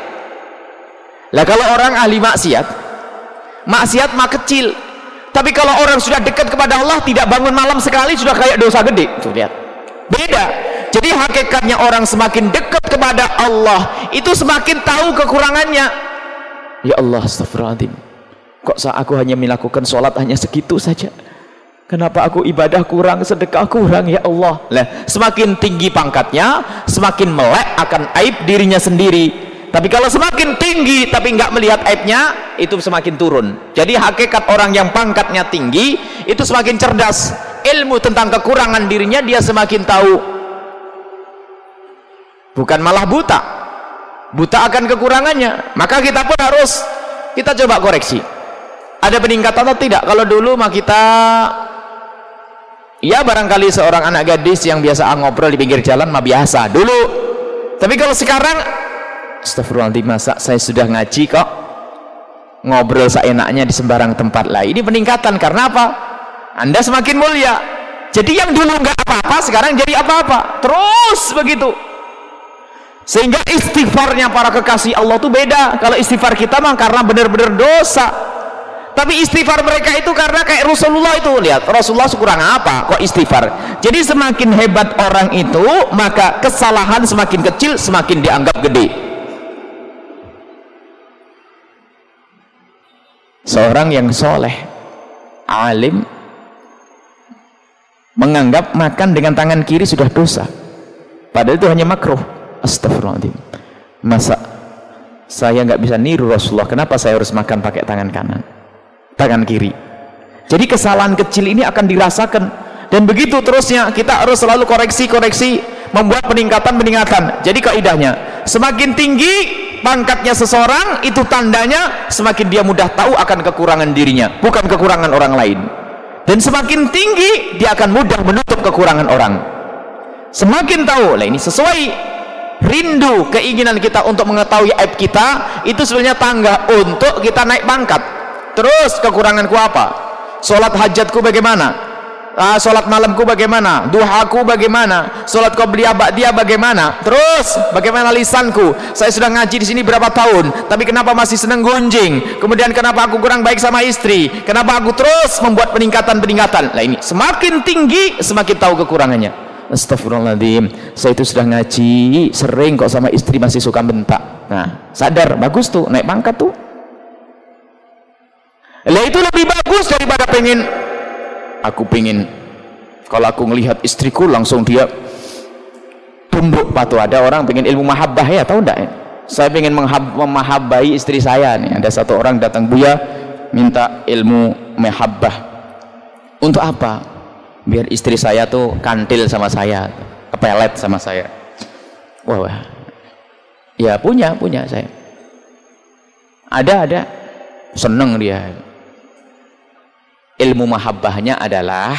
Lah kalau orang ahli maksiat maksiat mah kecil. Tapi kalau orang sudah dekat kepada Allah tidak bangun malam sekali sudah kayak dosa gede. Tuh lihat. Beda jadi hakikatnya orang semakin dekat kepada Allah itu semakin tahu kekurangannya. Ya Allah astagfirullahaladzim. Kok saat aku hanya melakukan sholat hanya segitu saja? Kenapa aku ibadah kurang sedekah kurang ya Allah? Lah semakin tinggi pangkatnya semakin melek akan aib dirinya sendiri. Tapi kalau semakin tinggi tapi nggak melihat aibnya itu semakin turun. Jadi hakikat orang yang pangkatnya tinggi itu semakin cerdas. Ilmu tentang kekurangan dirinya dia semakin tahu bukan malah buta. Buta akan kekurangannya. Maka kita pun harus kita coba koreksi. Ada peningkatan atau tidak? Kalau dulu mah kita ya barangkali seorang anak gadis yang biasa ngobrol di pinggir jalan mah biasa dulu. Tapi kalau sekarang Astagfirullahaladzim masa saya sudah ngaji kok? Ngobrol seenaknya di sembarang tempat. Lah ini peningkatan. Karena apa? Anda semakin mulia. Jadi yang dulu nggak apa-apa sekarang jadi apa-apa. Terus begitu sehingga istighfarnya para kekasih Allah itu beda. Kalau istighfar kita mah karena benar-benar dosa. Tapi istighfar mereka itu karena kayak Rasulullah itu. Lihat Rasulullah sekurang apa kok istighfar? Jadi semakin hebat orang itu maka kesalahan semakin kecil semakin dianggap gede. Seorang yang soleh alim menganggap makan dengan tangan kiri sudah dosa. Padahal itu hanya makruh astagfirullahaladzim. Masa saya nggak bisa niru Rasulullah kenapa saya harus makan pakai tangan kanan? Tangan kiri. Jadi kesalahan kecil ini akan dirasakan. Dan begitu terusnya kita harus selalu koreksi-koreksi membuat peningkatan-peningkatan jadi kaidahnya semakin tinggi pangkatnya seseorang itu tandanya semakin dia mudah tahu akan kekurangan dirinya bukan kekurangan orang lain. Dan semakin tinggi dia akan mudah menutup kekurangan orang. Semakin tahu lah ini sesuai rindu keinginan kita untuk mengetahui aib kita itu sebenarnya tangga untuk kita naik pangkat. Terus kekuranganku apa? Sholat hajatku bagaimana? Uh, sholat malamku bagaimana? Duhaku bagaimana? Sholat qobliyah ba'diyah bagaimana? Terus bagaimana lisanku? Saya sudah ngaji di sini berapa tahun tapi kenapa masih senang gunjing? Kemudian kenapa aku kurang baik sama istri? Kenapa aku terus membuat peningkatan-peningkatan? Lah ini semakin tinggi semakin tahu kekurangannya Astagfirullahaladzim. Saya itu sudah ngaji sering kok sama istri masih suka bentak. Nah sadar bagus tuh naik pangkat tuh. Lah itu lebih bagus daripada pengen aku pengen. Kalau aku ngelihat istriku langsung dia tunduk patuh ada orang pengen ilmu mahabbah ya tahu enggak ya? saya pengen memahabbai istri saya nih. Ada satu orang datang buya minta ilmu mahabbah. Untuk apa biar istri saya tuh kantil sama saya kepelet sama saya. Wah, wah. ya punya punya saya. Ada ada. Seneng dia. Ilmu mahabbahnya adalah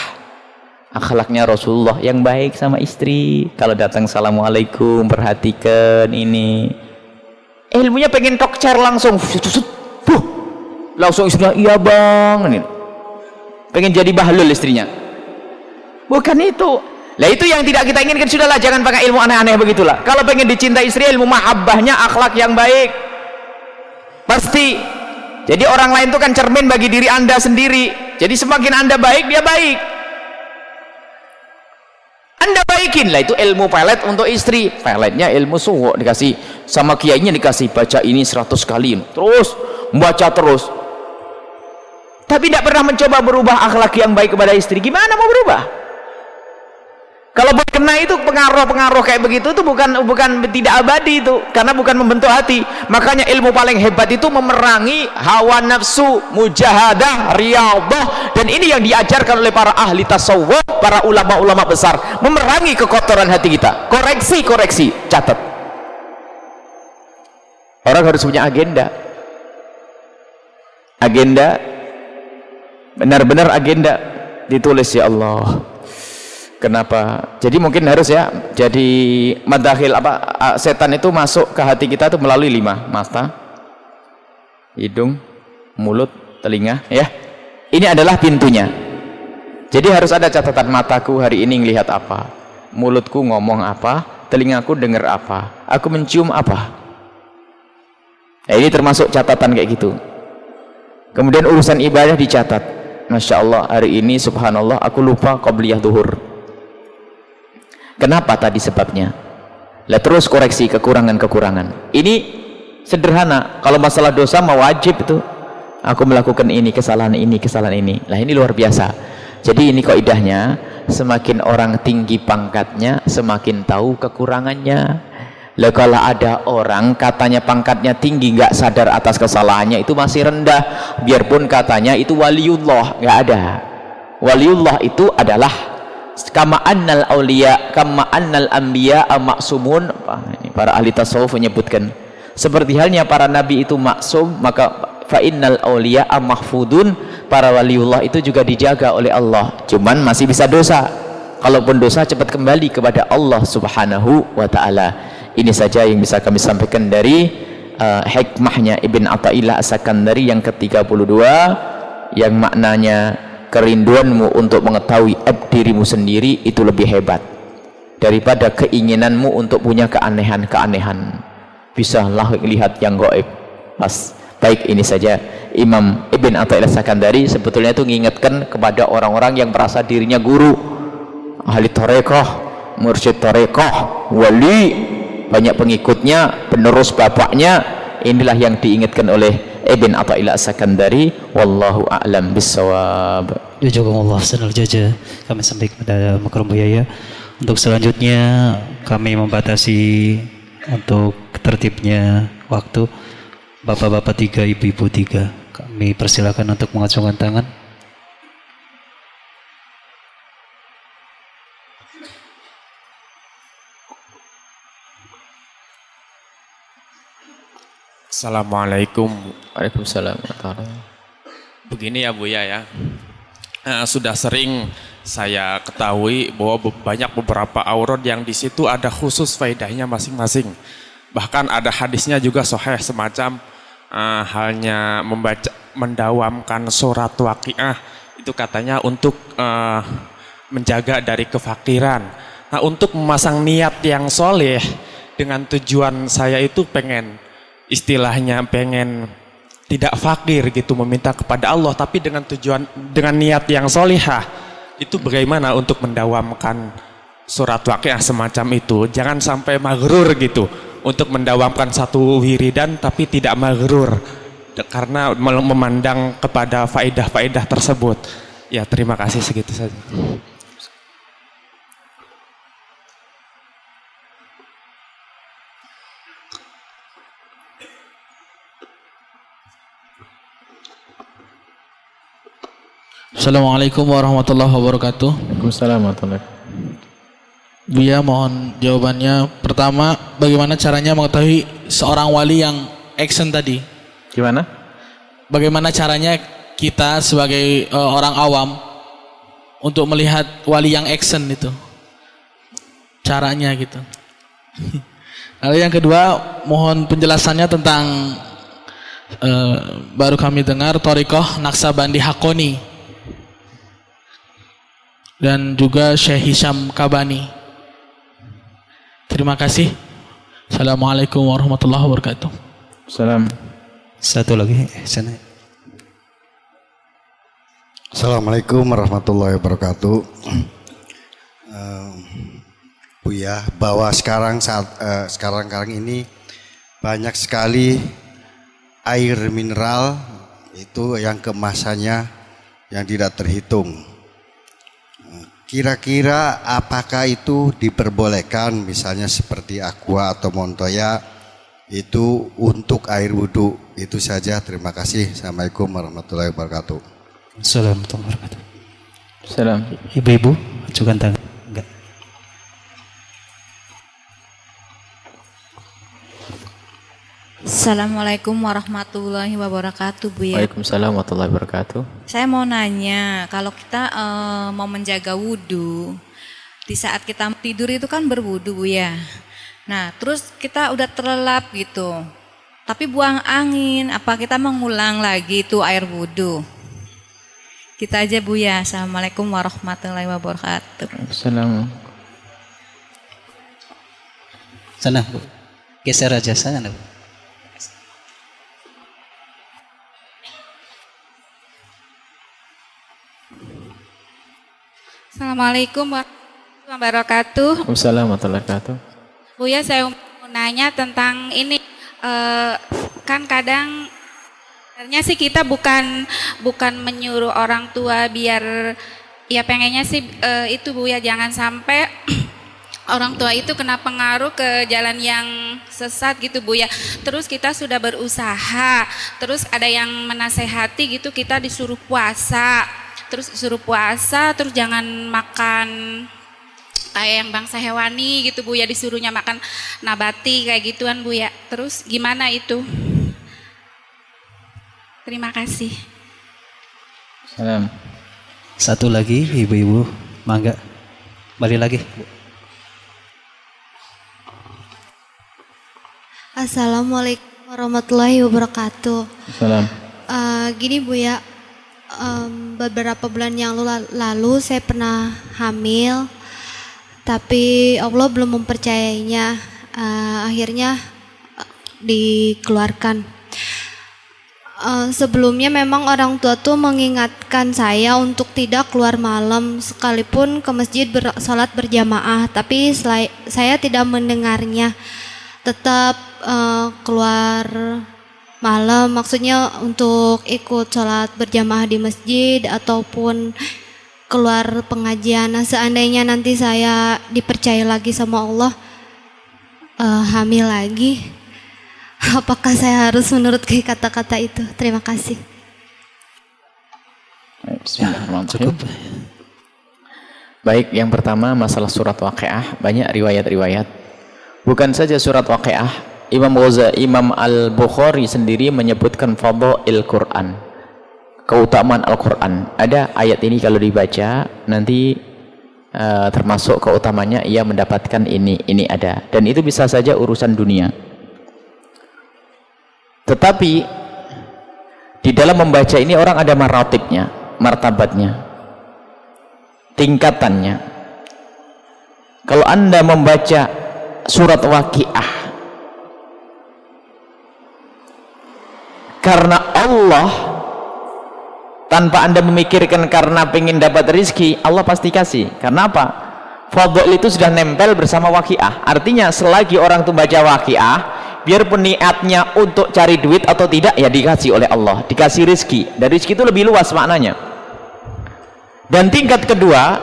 akhlaknya Rasulullah yang baik sama istri. Kalau datang assalamualaikum perhatikan ini. Ilmunya pengen tokcer langsung. Buh. langsung istrinya iya bang. Pengen jadi bahlul istrinya bukan itu. Lah itu yang tidak kita inginkan. Sudahlah jangan pakai ilmu aneh-aneh begitulah. Kalau pengen dicintai istri ilmu mahabbahnya akhlak yang baik. Pasti. Jadi orang lain itu kan cermin bagi diri anda sendiri. Jadi semakin anda baik dia baik. Anda baikin. Lah itu ilmu pelet untuk istri. Peletnya ilmu suhu. Dikasih sama kiainya dikasih baca ini 100 kali. Terus membaca terus. Tapi tidak pernah mencoba berubah akhlak yang baik kepada istri. Gimana mau berubah kalau buat kena itu pengaruh-pengaruh kayak begitu itu bukan bukan tidak abadi itu karena bukan membentuk hati. Makanya ilmu paling hebat itu memerangi hawa nafsu mujahadah riyadhah dan ini yang diajarkan oleh para ahli tasawuf para ulama-ulama besar. Memerangi kekotoran hati kita. Koreksi-koreksi catat. Orang harus punya agenda. Agenda. Benar-benar agenda. Ditulis ya Allah Kenapa? Jadi mungkin harus ya. Jadi madakhil apa setan itu masuk ke hati kita itu melalui lima mata, hidung, mulut, telinga, ya. Ini adalah pintunya. Jadi harus ada catatan mataku hari ini melihat apa, mulutku ngomong apa, telingaku dengar apa, aku mencium apa. Ya, ini termasuk catatan kayak gitu. Kemudian urusan ibadah dicatat. Masya Allah hari ini subhanallah aku lupa qabliyah duhur Kenapa tadi sebabnya? Lah terus koreksi kekurangan-kekurangan. Ini sederhana. Kalau masalah dosa mau wajib itu. Aku melakukan ini, kesalahan ini, kesalahan ini. Lah ini luar biasa. Jadi ini kok idahnya semakin orang tinggi pangkatnya, semakin tahu kekurangannya. Lah kalau ada orang katanya pangkatnya tinggi nggak sadar atas kesalahannya itu masih rendah. Biarpun katanya itu waliullah, nggak ada. Waliullah itu adalah kama annal auliya kama annal anbiya maksumun ini para ahli tasawuf menyebutkan seperti halnya para nabi itu maksum maka fa innal auliya mahfudun. Para waliullah itu juga dijaga oleh Allah. Cuman masih bisa dosa. Kalaupun dosa cepat kembali kepada Allah subhanahu wa ta'ala. Ini saja yang bisa kami sampaikan dari uh, hikmahnya Ibn Atta'illah As-Sakandari yang ke-32 yang maknanya kerinduanmu untuk mengetahui aib dirimu sendiri itu lebih hebat daripada keinginanmu untuk punya keanehan-keanehan. Bisa lihat yang goib. Mas baik ini saja. Imam Ibn Atta'illah Sakandari sebetulnya itu mengingatkan kepada orang-orang yang merasa dirinya guru. Ahli torekoh mursyid torekoh wali banyak pengikutnya penerus bapaknya. Inilah yang diingatkan oleh Ibn Atta'illah Sakandari wallahu a'lam bisawab Jazakumullah sanal jaja kami sampai kepada Makrum Buyaya untuk selanjutnya kami membatasi untuk tertibnya waktu. Bapak-bapak tiga ibu-ibu tiga. Kami persilakan untuk mengacungkan tangan Assalamualaikum. Waalaikumsalam. Begini ya Bu ya ya. Uh, sudah sering saya ketahui bahwa banyak beberapa aurat yang di situ ada khusus faedahnya masing-masing. Bahkan ada hadisnya juga soheh semacam uh, halnya membaca mendawamkan surat waqiah itu katanya untuk uh, menjaga dari kefakiran. Nah untuk memasang niat yang soleh dengan tujuan saya itu pengen istilahnya pengen tidak fakir gitu meminta kepada Allah tapi dengan tujuan dengan niat yang solihah itu bagaimana untuk mendawamkan surat waqiah semacam itu? Jangan sampai maghrur gitu untuk mendawamkan satu wiridan tapi tidak maghrur karena memandang kepada faedah-faedah tersebut. Ya terima kasih segitu saja Assalamualaikum warahmatullahi wabarakatuh. Waalaikumsalam warahmatullahi Buya mohon jawabannya. Pertama, bagaimana caranya mengetahui seorang wali yang action tadi? Gimana? Bagaimana caranya kita sebagai uh, orang awam untuk melihat wali yang action itu? Caranya gitu. Lalu yang kedua, mohon penjelasannya tentang uh, baru kami dengar Torikoh Naksabandi Hakoni dan juga Syekh Hisham Kabani. Terima kasih. Assalamualaikum warahmatullahi wabarakatuh. Salam. Satu lagi sana. Assalamualaikum warahmatullahi wabarakatuh. Uh, ya bahwa sekarang saat uh, sekarang sekarang ini banyak sekali air mineral itu yang kemasannya yang tidak terhitung kira-kira apakah itu diperbolehkan misalnya seperti aqua atau montoya itu untuk air wudhu itu saja terima kasih assalamualaikum warahmatullahi wabarakatuh Assalamualaikum warahmatullahi wabarakatuh. Salam. Ibu-ibu, ajukan tangan. Assalamualaikum warahmatullahi wabarakatuh Bu ya. Waalaikumsalam warahmatullahi wabarakatuh. Saya mau nanya, kalau kita eh, mau menjaga wudhu, di saat kita tidur itu kan berwudhu Bu ya. Nah terus kita udah terlelap gitu, tapi buang angin, apa kita mengulang lagi itu air wudhu? Kita aja Bu ya. Assalamualaikum warahmatullahi wabarakatuh. Salam. Sana, Bu. Geser aja sana, Bu. Assalamualaikum warahmatullahi wabarakatuh. Waalaikumsalam warahmatullahi wabarakatuh. Bu ya saya mau nanya tentang ini eh, kan kadang sebenarnya sih kita bukan bukan menyuruh orang tua biar ya pengennya sih eh, itu Bu ya jangan sampai orang tua itu kena pengaruh ke jalan yang sesat gitu Bu ya. Terus kita sudah berusaha, terus ada yang menasehati gitu kita disuruh puasa. Terus disuruh puasa, terus jangan makan kayak yang bangsa hewani gitu Bu ya disuruhnya makan nabati kayak gituan Bu ya. Terus gimana itu? Terima kasih. Salam. Satu lagi, ibu-ibu. Mangga. Balik lagi. Bu. Assalamualaikum warahmatullahi wabarakatuh. Salam. Eh, gini Bu ya, em, beberapa bulan yang lalu, saya pernah hamil, tapi Allah belum mempercayainya. Eh, akhirnya eh, dikeluarkan. Eh, sebelumnya memang orang tua tuh mengingatkan saya untuk tidak keluar malam sekalipun ke masjid ber, sholat berjamaah, tapi saya tidak mendengarnya. Tetap eh, keluar malam maksudnya untuk ikut sholat berjamaah di masjid ataupun keluar pengajian. Nah, seandainya nanti saya dipercaya lagi sama Allah eh, hamil lagi, apakah saya harus menurut kata-kata itu? Terima kasih. Cukup. Baik, yang pertama masalah surat waqiah, banyak riwayat-riwayat. Bukan saja surat waqiah, Imam Ghaza, Imam Al-Bukhari sendiri menyebutkan fadhail Quran. Keutamaan Al-Quran. Ada ayat ini kalau dibaca nanti eh, termasuk keutamanya ia mendapatkan ini, ini ada. Dan itu bisa saja urusan dunia. Tetapi di dalam membaca ini orang ada maratibnya, martabatnya, tingkatannya. Kalau anda membaca surat waqiah karena Allah tanpa anda memikirkan karena pengen dapat rizki Allah pasti kasih. Karena apa? Fadl itu sudah nempel bersama waqiah. Artinya selagi orang itu baca waqiah biarpun niatnya untuk cari duit atau tidak ya dikasih oleh Allah. Dikasih rizki. Dan rizki itu lebih luas maknanya. Dan tingkat kedua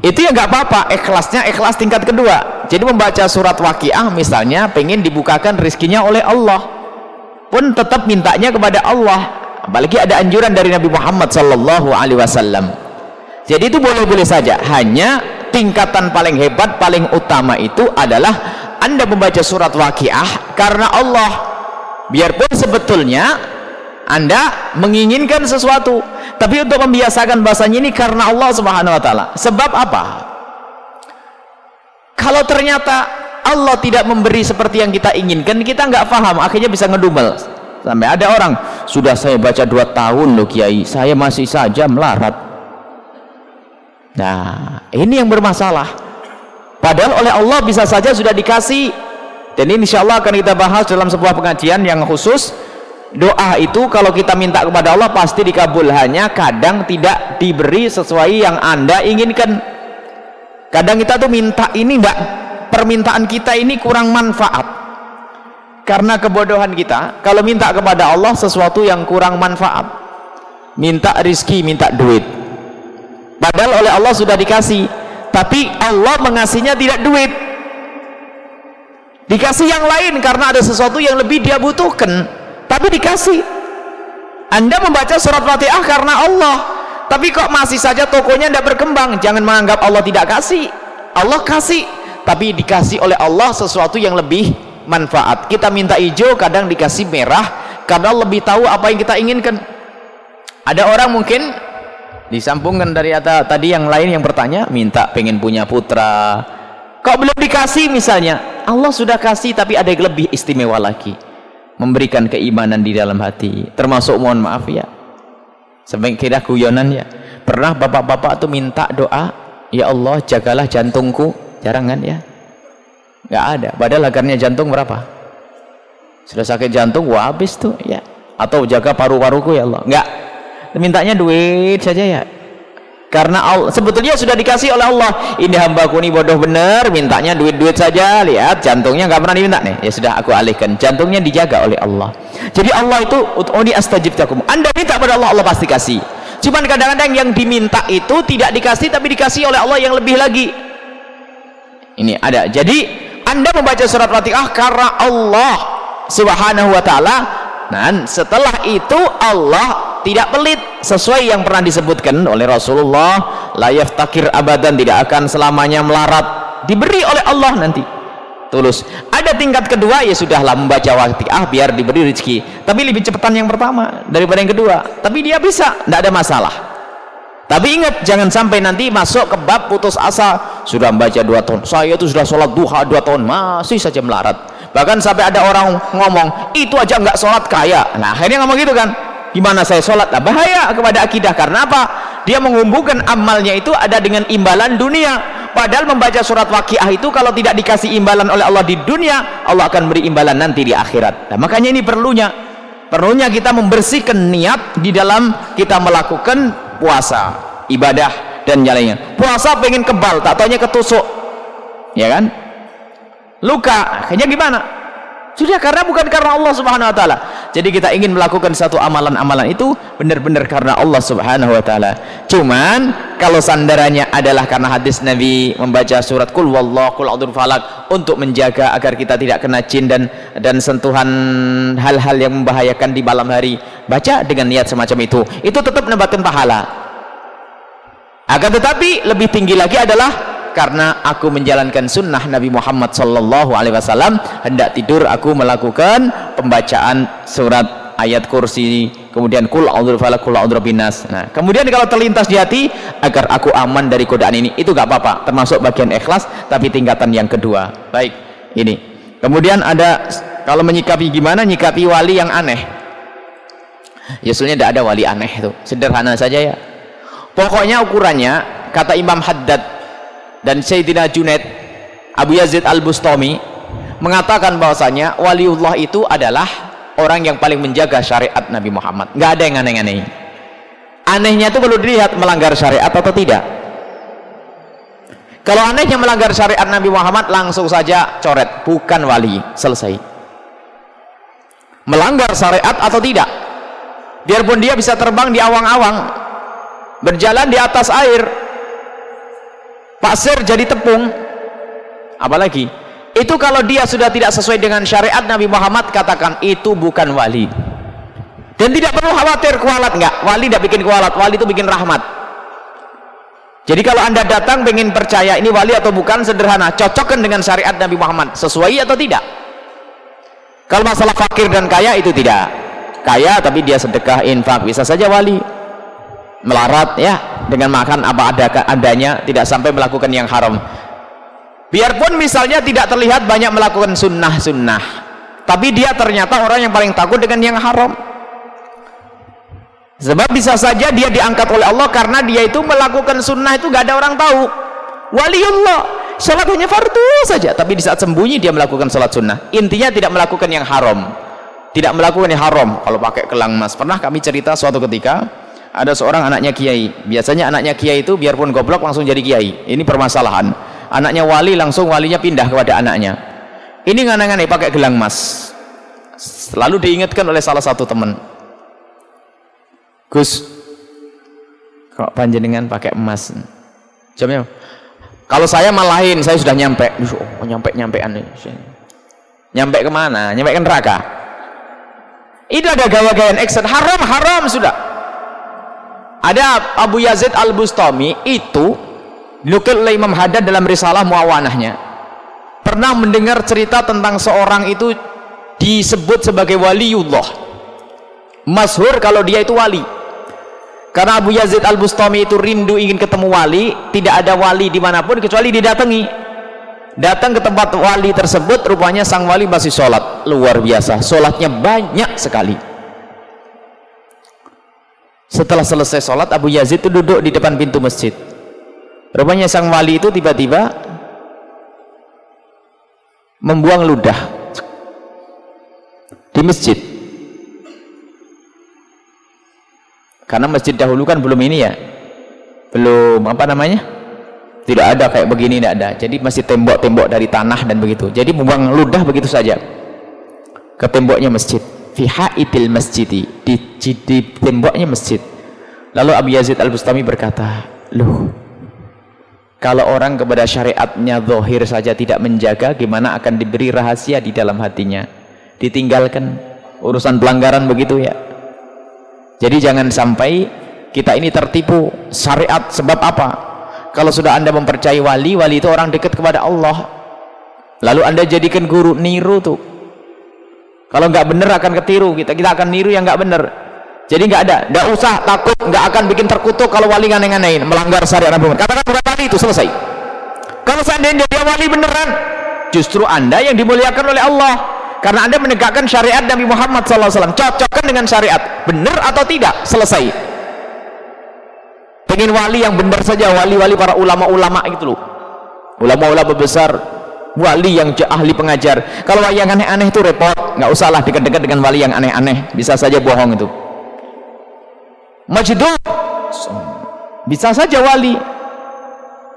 itu ya nggak apa-apa. Ikhlasnya ikhlas tingkat kedua. Jadi membaca surat waqiah misalnya pengen dibukakan rizkinya oleh Allah pun tetap mintanya kepada Allah. Apalagi ada anjuran dari Nabi Muhammad sallallahu alaihi wasallam. Jadi itu boleh-boleh saja. Hanya tingkatan paling hebat paling utama itu adalah anda membaca surat waqiah karena Allah. Biarpun sebetulnya anda menginginkan sesuatu tapi untuk membiasakan bahasanya ini karena Allah subhanahu wa ta'ala. Sebab apa? kalau ternyata Allah tidak memberi seperti yang kita inginkan kita nggak paham akhirnya bisa ngedumel. Sampai ada orang sudah saya baca dua tahun loh kiai saya masih saja melarat. Nah ini yang bermasalah. Padahal oleh Allah bisa saja sudah dikasih. Dan ini insya Allah akan kita bahas dalam sebuah pengajian yang khusus. Doa itu kalau kita minta kepada Allah pasti dikabul. Hanya kadang tidak diberi sesuai yang anda inginkan. Kadang kita tuh minta ini enggak permintaan kita ini kurang manfaat. Karena kebodohan kita kalau minta kepada Allah sesuatu yang kurang manfaat minta rizki, minta duit. Padahal oleh Allah sudah dikasih tapi Allah mengasihnya tidak duit. Dikasih yang lain karena ada sesuatu yang lebih dia butuhkan tapi dikasih. Anda membaca surat fatihah karena Allah tapi kok masih saja tokonya tidak berkembang? Jangan menganggap Allah tidak kasih. Allah kasih tapi dikasih oleh Allah sesuatu yang lebih manfaat. Kita minta hijau kadang dikasih merah karena lebih tahu apa yang kita inginkan. Ada orang mungkin disambungkan dari atas tadi yang lain yang bertanya minta pengen punya putra. Kok belum dikasih misalnya? Allah sudah kasih tapi ada yang lebih istimewa lagi. Memberikan keimanan di dalam hati. Termasuk mohon maaf ya sampai kira guyonan ya. Pernah bapak-bapak tuh minta doa ya Allah jagalah jantungku jarang kan ya? Nggak ada. Padahal agarnya jantung berapa? Sudah sakit jantung wah habis tuh ya. Atau jaga paru-paruku ya Allah. Nggak. Mintanya duit saja ya. Karena Allah, sebetulnya sudah dikasih oleh Allah. Ini hambaku ini bodoh bener mintanya duit-duit saja. Lihat jantungnya nggak pernah diminta nih. Ya sudah aku alihkan. Jantungnya dijaga oleh Allah. Jadi Allah itu ud'uni astajib takum anda minta pada Allah Allah pasti kasih. Cuman kadang-kadang yang diminta itu tidak dikasih tapi dikasih oleh Allah yang lebih lagi ini ada. Jadi anda membaca surat fatihah karena Allah subhanahu wa ta'ala. Dan setelah itu Allah tidak pelit sesuai yang pernah disebutkan oleh Rasulullah la yaftakir abadan tidak akan selamanya melarat. Diberi oleh Allah nanti. Tulus. Ada tingkat kedua ya sudahlah membaca ah biar diberi rezeki. Tapi lebih cepatan yang pertama daripada yang kedua. Tapi dia bisa tidak ada masalah tapi ingat jangan sampai nanti masuk ke bab putus asa. Sudah membaca dua tahun. Saya itu sudah sholat duha dua tahun. Masih saja melarat. Bahkan sampai ada orang ngomong itu aja nggak sholat kaya. Nah akhirnya ngomong gitu kan. Gimana saya sholat? Nah, bahaya kepada akidah. Karena apa? Dia menghubungkan amalnya itu ada dengan imbalan dunia. Padahal membaca surat waqiah itu kalau tidak dikasih imbalan oleh Allah di dunia Allah akan beri imbalan nanti di akhirat. Nah, makanya ini perlunya. Perlunya kita membersihkan niat di dalam kita melakukan puasa ibadah dan jalannya puasa pengen kebal tak taunya ketusuk. Ya kan? Luka akhirnya gimana sudah karena bukan karena Allah subhanahu wa ta'ala. Jadi kita ingin melakukan satu amalan-amalan itu benar-benar karena Allah subhanahu wa ta'ala. Cuman kalau sandarannya adalah karena hadis Nabi membaca surat kul wallah kul adur falak untuk menjaga agar kita tidak kena jin dan dan sentuhan hal-hal yang membahayakan di malam hari. Baca dengan niat semacam itu. Itu tetap mendapatkan pahala. Akan tetapi lebih tinggi lagi adalah karena aku menjalankan sunnah Nabi Muhammad sallallahu alaihi wasallam hendak tidur aku melakukan pembacaan surat ayat kursi kemudian kul a'udzu falaq kul a'udzu binas nah kemudian kalau terlintas di hati agar aku aman dari godaan ini itu gak apa-apa termasuk bagian ikhlas tapi tingkatan yang kedua. Baik ini. Kemudian ada kalau menyikapi gimana nyikapi wali yang aneh. Ya sebenarnya tidak ada wali aneh itu sederhana saja ya. Pokoknya ukurannya kata Imam Haddad dan Sayyidina Junaid Abu Yazid Al-Bustami mengatakan bahwasanya waliullah itu adalah orang yang paling menjaga syariat Nabi Muhammad. Nggak ada yang aneh-aneh. Anehnya itu perlu dilihat melanggar syariat atau tidak. Kalau anehnya melanggar syariat Nabi Muhammad langsung saja coret. Bukan wali. Selesai. Melanggar syariat atau tidak? Biarpun dia bisa terbang di awang-awang berjalan di atas air pasir jadi tepung. Apalagi? Itu kalau dia sudah tidak sesuai dengan syariat Nabi Muhammad katakan itu bukan wali. Dan tidak perlu khawatir kualat enggak wali tidak bikin kualat wali itu bikin rahmat. Jadi kalau anda datang ingin percaya ini wali atau bukan sederhana. Cocokkan dengan syariat Nabi Muhammad. Sesuai atau tidak? Kalau masalah fakir dan kaya itu tidak. Kaya tapi dia sedekah infak. Bisa saja wali melarat ya dengan makan apa ada adanya tidak sampai melakukan yang haram. Biarpun misalnya tidak terlihat banyak melakukan sunnah-sunnah tapi dia ternyata orang yang paling takut dengan yang haram. Sebab bisa saja dia diangkat oleh Allah karena dia itu melakukan sunnah itu gak ada orang tahu. Waliullah sholat hanya fardu saja tapi di saat sembunyi dia melakukan sholat sunnah. Intinya tidak melakukan yang haram. Tidak melakukan yang haram. Kalau pakai kelang emas pernah kami cerita suatu ketika ada seorang anaknya kiai biasanya anaknya kiai itu biarpun goblok langsung jadi kiai ini permasalahan anaknya wali langsung walinya pindah kepada anaknya ini nganang-nganai pakai gelang emas selalu diingatkan oleh salah satu teman Gus Kok panjenengan pakai emas? Jamnya kalau saya malahin, saya sudah nyampe. Oh, nyampe nyampean Nyampe ke mana? Nyampe ke neraka. Itu ada gaya-gayaan action haram haram sudah. Ada Abu Yazid Al Bustami itu dinukil oleh Imam Haddad dalam risalah Muawanahnya. Pernah mendengar cerita tentang seorang itu disebut sebagai waliullah. Masyhur kalau dia itu wali. Karena Abu Yazid Al Bustami itu rindu ingin ketemu wali, tidak ada wali di mana pun kecuali didatangi. Datang ke tempat wali tersebut, rupanya sang wali masih sholat, luar biasa. Sholatnya banyak sekali. Setelah selesai sholat, Abu Yazid itu duduk di depan pintu masjid. Rupanya sang wali itu tiba-tiba membuang ludah di masjid. Karena masjid dahulu kan belum ini ya. Belum apa namanya? Tidak ada kayak begini tidak ada. Jadi masih tembok-tembok dari tanah dan begitu. Jadi membuang ludah begitu saja ke temboknya masjid fiha itil masjid di, di temboknya masjid lalu Abu Yazid Al-Bustami berkata loh kalau orang kepada syariatnya zohir saja tidak menjaga gimana akan diberi rahasia di dalam hatinya ditinggalkan urusan pelanggaran begitu ya jadi jangan sampai kita ini tertipu syariat sebab apa? Kalau sudah anda mempercayai wali, wali itu orang dekat kepada Allah. Lalu anda jadikan guru niru tuh. Kalau nggak benar akan ketiru kita, kita akan niru yang nggak benar. Jadi nggak ada, nggak usah takut, nggak akan bikin terkutuk kalau wali aneh-anehin, melanggar syariat Nabi Muhammad. Katakan bukan wali itu selesai. Kalau seandainya dia wali beneran, justru anda yang dimuliakan oleh Allah. Karena anda menegakkan syariat Nabi Muhammad SAW cocokkan dengan syariat. Benar atau tidak selesai. Pengen wali yang benar saja wali-wali para ulama-ulama itu loh. Ulama-ulama besar wali yang ahli pengajar. Kalau yang aneh-aneh itu repot. Nggak usahlah dekat-dekat dengan wali yang aneh-aneh. Bisa saja bohong itu. Majdub bisa saja wali.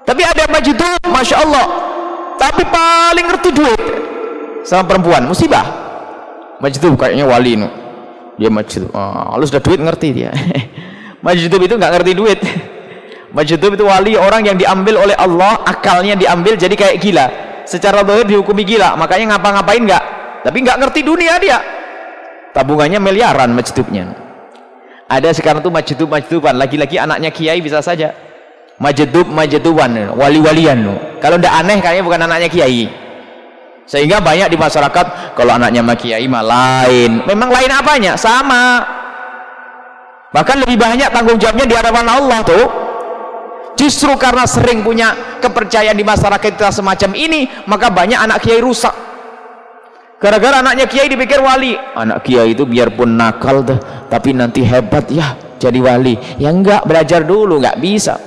Tapi ada majdub Masya Allah. Tapi paling ngerti duit. Sama perempuan musibah. Majdub kayaknya wali nu. Dia majdub oh, lu sudah duit ngerti dia. Majdub itu nggak ngerti duit. Majdub itu wali orang yang diambil oleh Allah akalnya diambil jadi kayak gila secara dohir dihukumi gila makanya ngapa-ngapain nggak? Tapi nggak ngerti dunia dia. Tabungannya miliaran majdubnya. Ada sekarang tuh majdub majduban lagi-lagi anaknya kiai bisa saja. Majdub majduban wali-walian. Kalau ndak aneh kayaknya bukan anaknya kiai. Sehingga banyak di masyarakat kalau anaknya makiai mah lain. Memang lain apanya? Sama. Bahkan lebih banyak tanggung jawabnya di hadapan Allah tuh justru karena sering punya kepercayaan di masyarakat kita semacam ini maka banyak anak kiai rusak. Gara-gara anaknya kiai dipikir wali. Anak kiai itu biarpun nakal tuh tapi nanti hebat ya jadi wali. Ya enggak belajar dulu enggak bisa.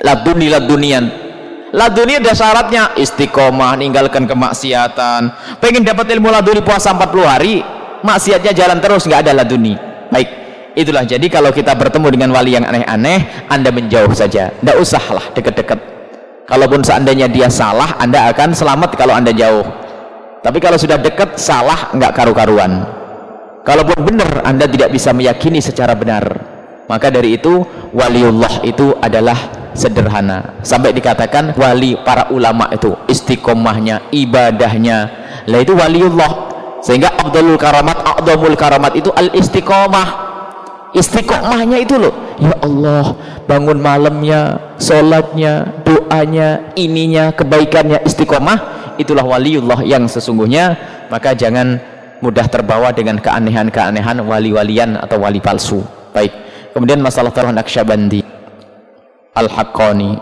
Laduni ladunian laduni ada syaratnya. Istiqomah ninggalkan kemaksiatan. Pengen dapat ilmu laduni puasa 40 hari maksiatnya jalan terus nggak ada laduni baik itulah jadi kalau kita bertemu dengan wali yang aneh-aneh anda menjauh saja. Tidak usahlah dekat-dekat kalaupun seandainya dia salah anda akan selamat kalau anda jauh. Tapi kalau sudah dekat salah nggak karu-karuan. Kalaupun benar anda tidak bisa meyakini secara benar. Maka dari itu waliullah itu adalah sederhana. Sampai dikatakan wali para ulama itu istiqomahnya ibadahnya. Lah itu waliullah. Sehingga Abdul Karamat Abdul Karamat itu al istiqomah istiqomahnya itu loh? Ya Allah bangun malamnya sholatnya doanya ininya kebaikannya. Istiqomah itulah waliullah yang sesungguhnya. Maka jangan mudah terbawa dengan keanehan-keanehan wali-walian atau wali palsu. Baik kemudian masalah Tarah Naqsyabandi Al-Haqqani.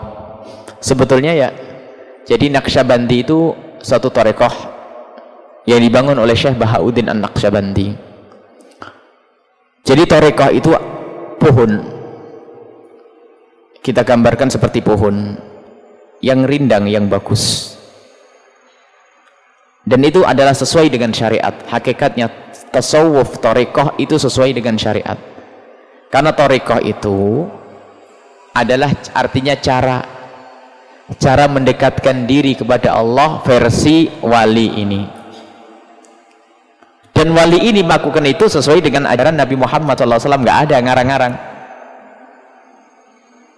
Sebetulnya ya jadi Naqsyabandi itu satu torekoh yang dibangun oleh Syekh Bahauddin An-Naqsyabandi jadi torekoh itu pohon. Kita gambarkan seperti pohon. Yang rindang yang bagus. Dan itu adalah sesuai dengan syariat. Hakikatnya tasawuf torekoh itu sesuai dengan syariat. Karena torekoh itu adalah artinya cara cara mendekatkan diri kepada Allah versi wali ini dan wali ini melakukan itu sesuai dengan ajaran Nabi Muhammad SAW nggak ada ngarang-ngarang.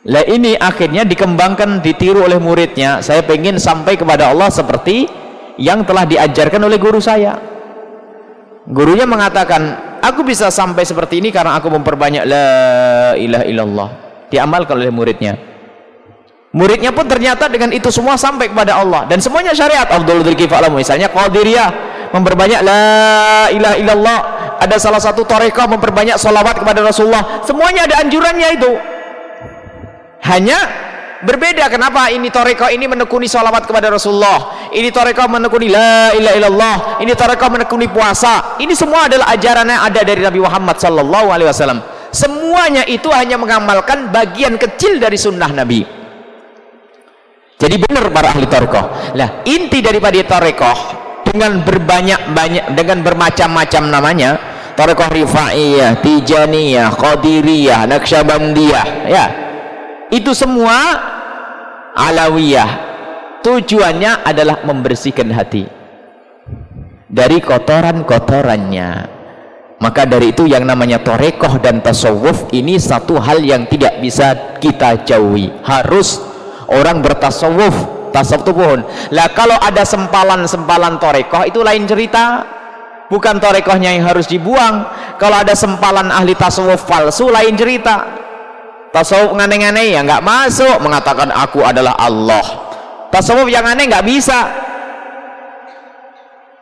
Lah ini akhirnya dikembangkan ditiru oleh muridnya. Saya pengen sampai kepada Allah seperti yang telah diajarkan oleh guru saya. Gurunya mengatakan aku bisa sampai seperti ini karena aku memperbanyak la ilaha illallah. Diamalkan oleh muridnya. Muridnya pun ternyata dengan itu semua sampai kepada Allah. Dan semuanya syariat. Abdul Dzulkifli misalnya Qadiriyah memperbanyak la ilaha illallah. Ada salah satu torekoh memperbanyak salawat kepada Rasulullah. Semuanya ada anjurannya itu. Hanya berbeda kenapa ini toreko ini menekuni salawat kepada Rasulullah. Ini toreko menekuni la ilaha illallah. Ini toreko menekuni puasa. Ini semua adalah ajaran yang ada dari Nabi Muhammad sallallahu alaihi wasallam. Semuanya itu hanya mengamalkan bagian kecil dari sunnah Nabi. Jadi benar para ahli toreko lah inti daripada toreko dengan berbanyak-banyak dengan bermacam-macam namanya. Tarekoh Rifaiyah, Tijaniyah, Qadiriyah, Naqsyabandiyah ya. Itu semua alawiyah. Tujuannya adalah membersihkan hati dari kotoran-kotorannya. Maka dari itu yang namanya torekoh dan tasawuf ini satu hal yang tidak bisa kita jauhi. Harus orang bertasawuf tasawuf itu pun lah kalau ada sempalan-sempalan torekoh itu lain cerita. Bukan torekohnya yang harus dibuang. Kalau ada sempalan ahli tasawuf palsu lain cerita. Tasawuf aneh-aneh ya nggak masuk. Mengatakan aku adalah Allah. Tasawuf yang aneh nggak bisa.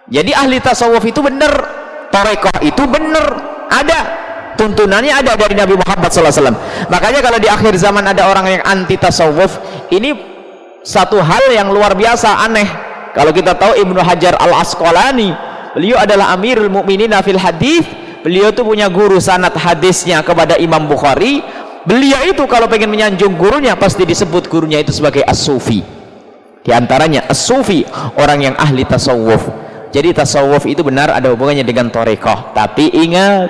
Jadi ahli tasawuf itu benar. Tarekoh itu benar. Ada. Tuntunannya ada dari Nabi Muhammad SAW makanya kalau di akhir zaman ada orang yang anti tasawuf ini satu hal yang luar biasa aneh. Kalau kita tahu Ibnu Hajar al Asqalani beliau adalah Amirul Mukminin fil hadis. Beliau itu punya guru sanat hadisnya kepada Imam Bukhari. Beliau itu kalau pengen menyanjung gurunya pasti disebut gurunya itu sebagai as-sufi. Di antaranya as-sufi orang yang ahli tasawuf. Jadi tasawuf itu benar ada hubungannya dengan torekoh. Tapi ingat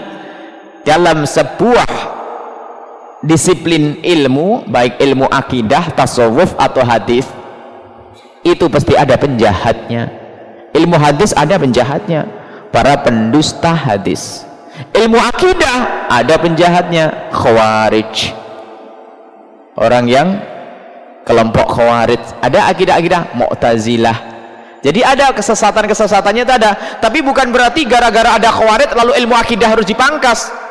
dalam sebuah disiplin ilmu baik ilmu akidah, tasawuf atau hadis itu pasti ada penjahatnya. Ilmu hadis ada penjahatnya. Para pendusta hadis. Ilmu akidah ada penjahatnya. Khawarij. Orang yang kelompok khawarij. Ada akidah-akidah mu'tazilah. Jadi ada kesesatan-kesesatannya itu ada. Tapi bukan berarti gara-gara ada khawarij lalu ilmu akidah harus dipangkas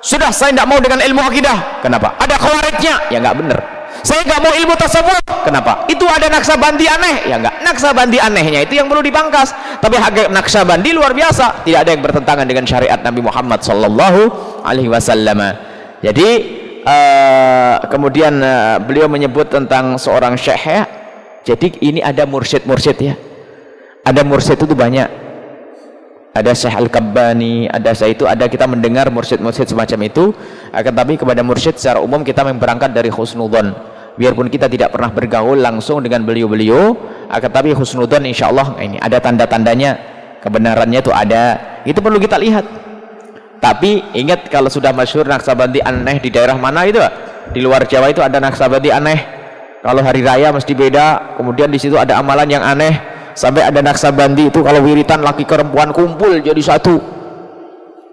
sudah saya tidak mau dengan ilmu akidah. Kenapa? ada khawarijnya. Ya nggak benar saya nggak mau ilmu tasawuf. Kenapa? itu ada naksabandi aneh. Ya nggak. Naksabandi anehnya itu yang perlu dipangkas tapi hakikat naksabandi luar biasa. Tidak ada yang bertentangan dengan syariat Nabi Muhammad sallallahu alaihi wasallam. Jadi uh, kemudian uh, beliau menyebut tentang seorang syekh ya. jadi ini ada mursyid-mursyid ya. Ada mursyid itu banyak ada Syekh Al-Kabbani, ada saya itu, ada kita mendengar mursyid-mursyid semacam itu. Akan tapi kepada mursyid secara umum kita berangkat dari husnudon. Biarpun kita tidak pernah bergaul langsung dengan beliau-beliau akan tapi insya Allah ini ada tanda-tandanya. Kebenarannya itu ada. Itu perlu kita lihat. Tapi ingat kalau sudah masyur naksabandi aneh di daerah mana itu di luar Jawa itu ada naksabandi aneh. Kalau hari raya mesti beda kemudian di situ ada amalan yang aneh sampai ada naksabandi itu kalau wiritan laki perempuan kumpul jadi satu.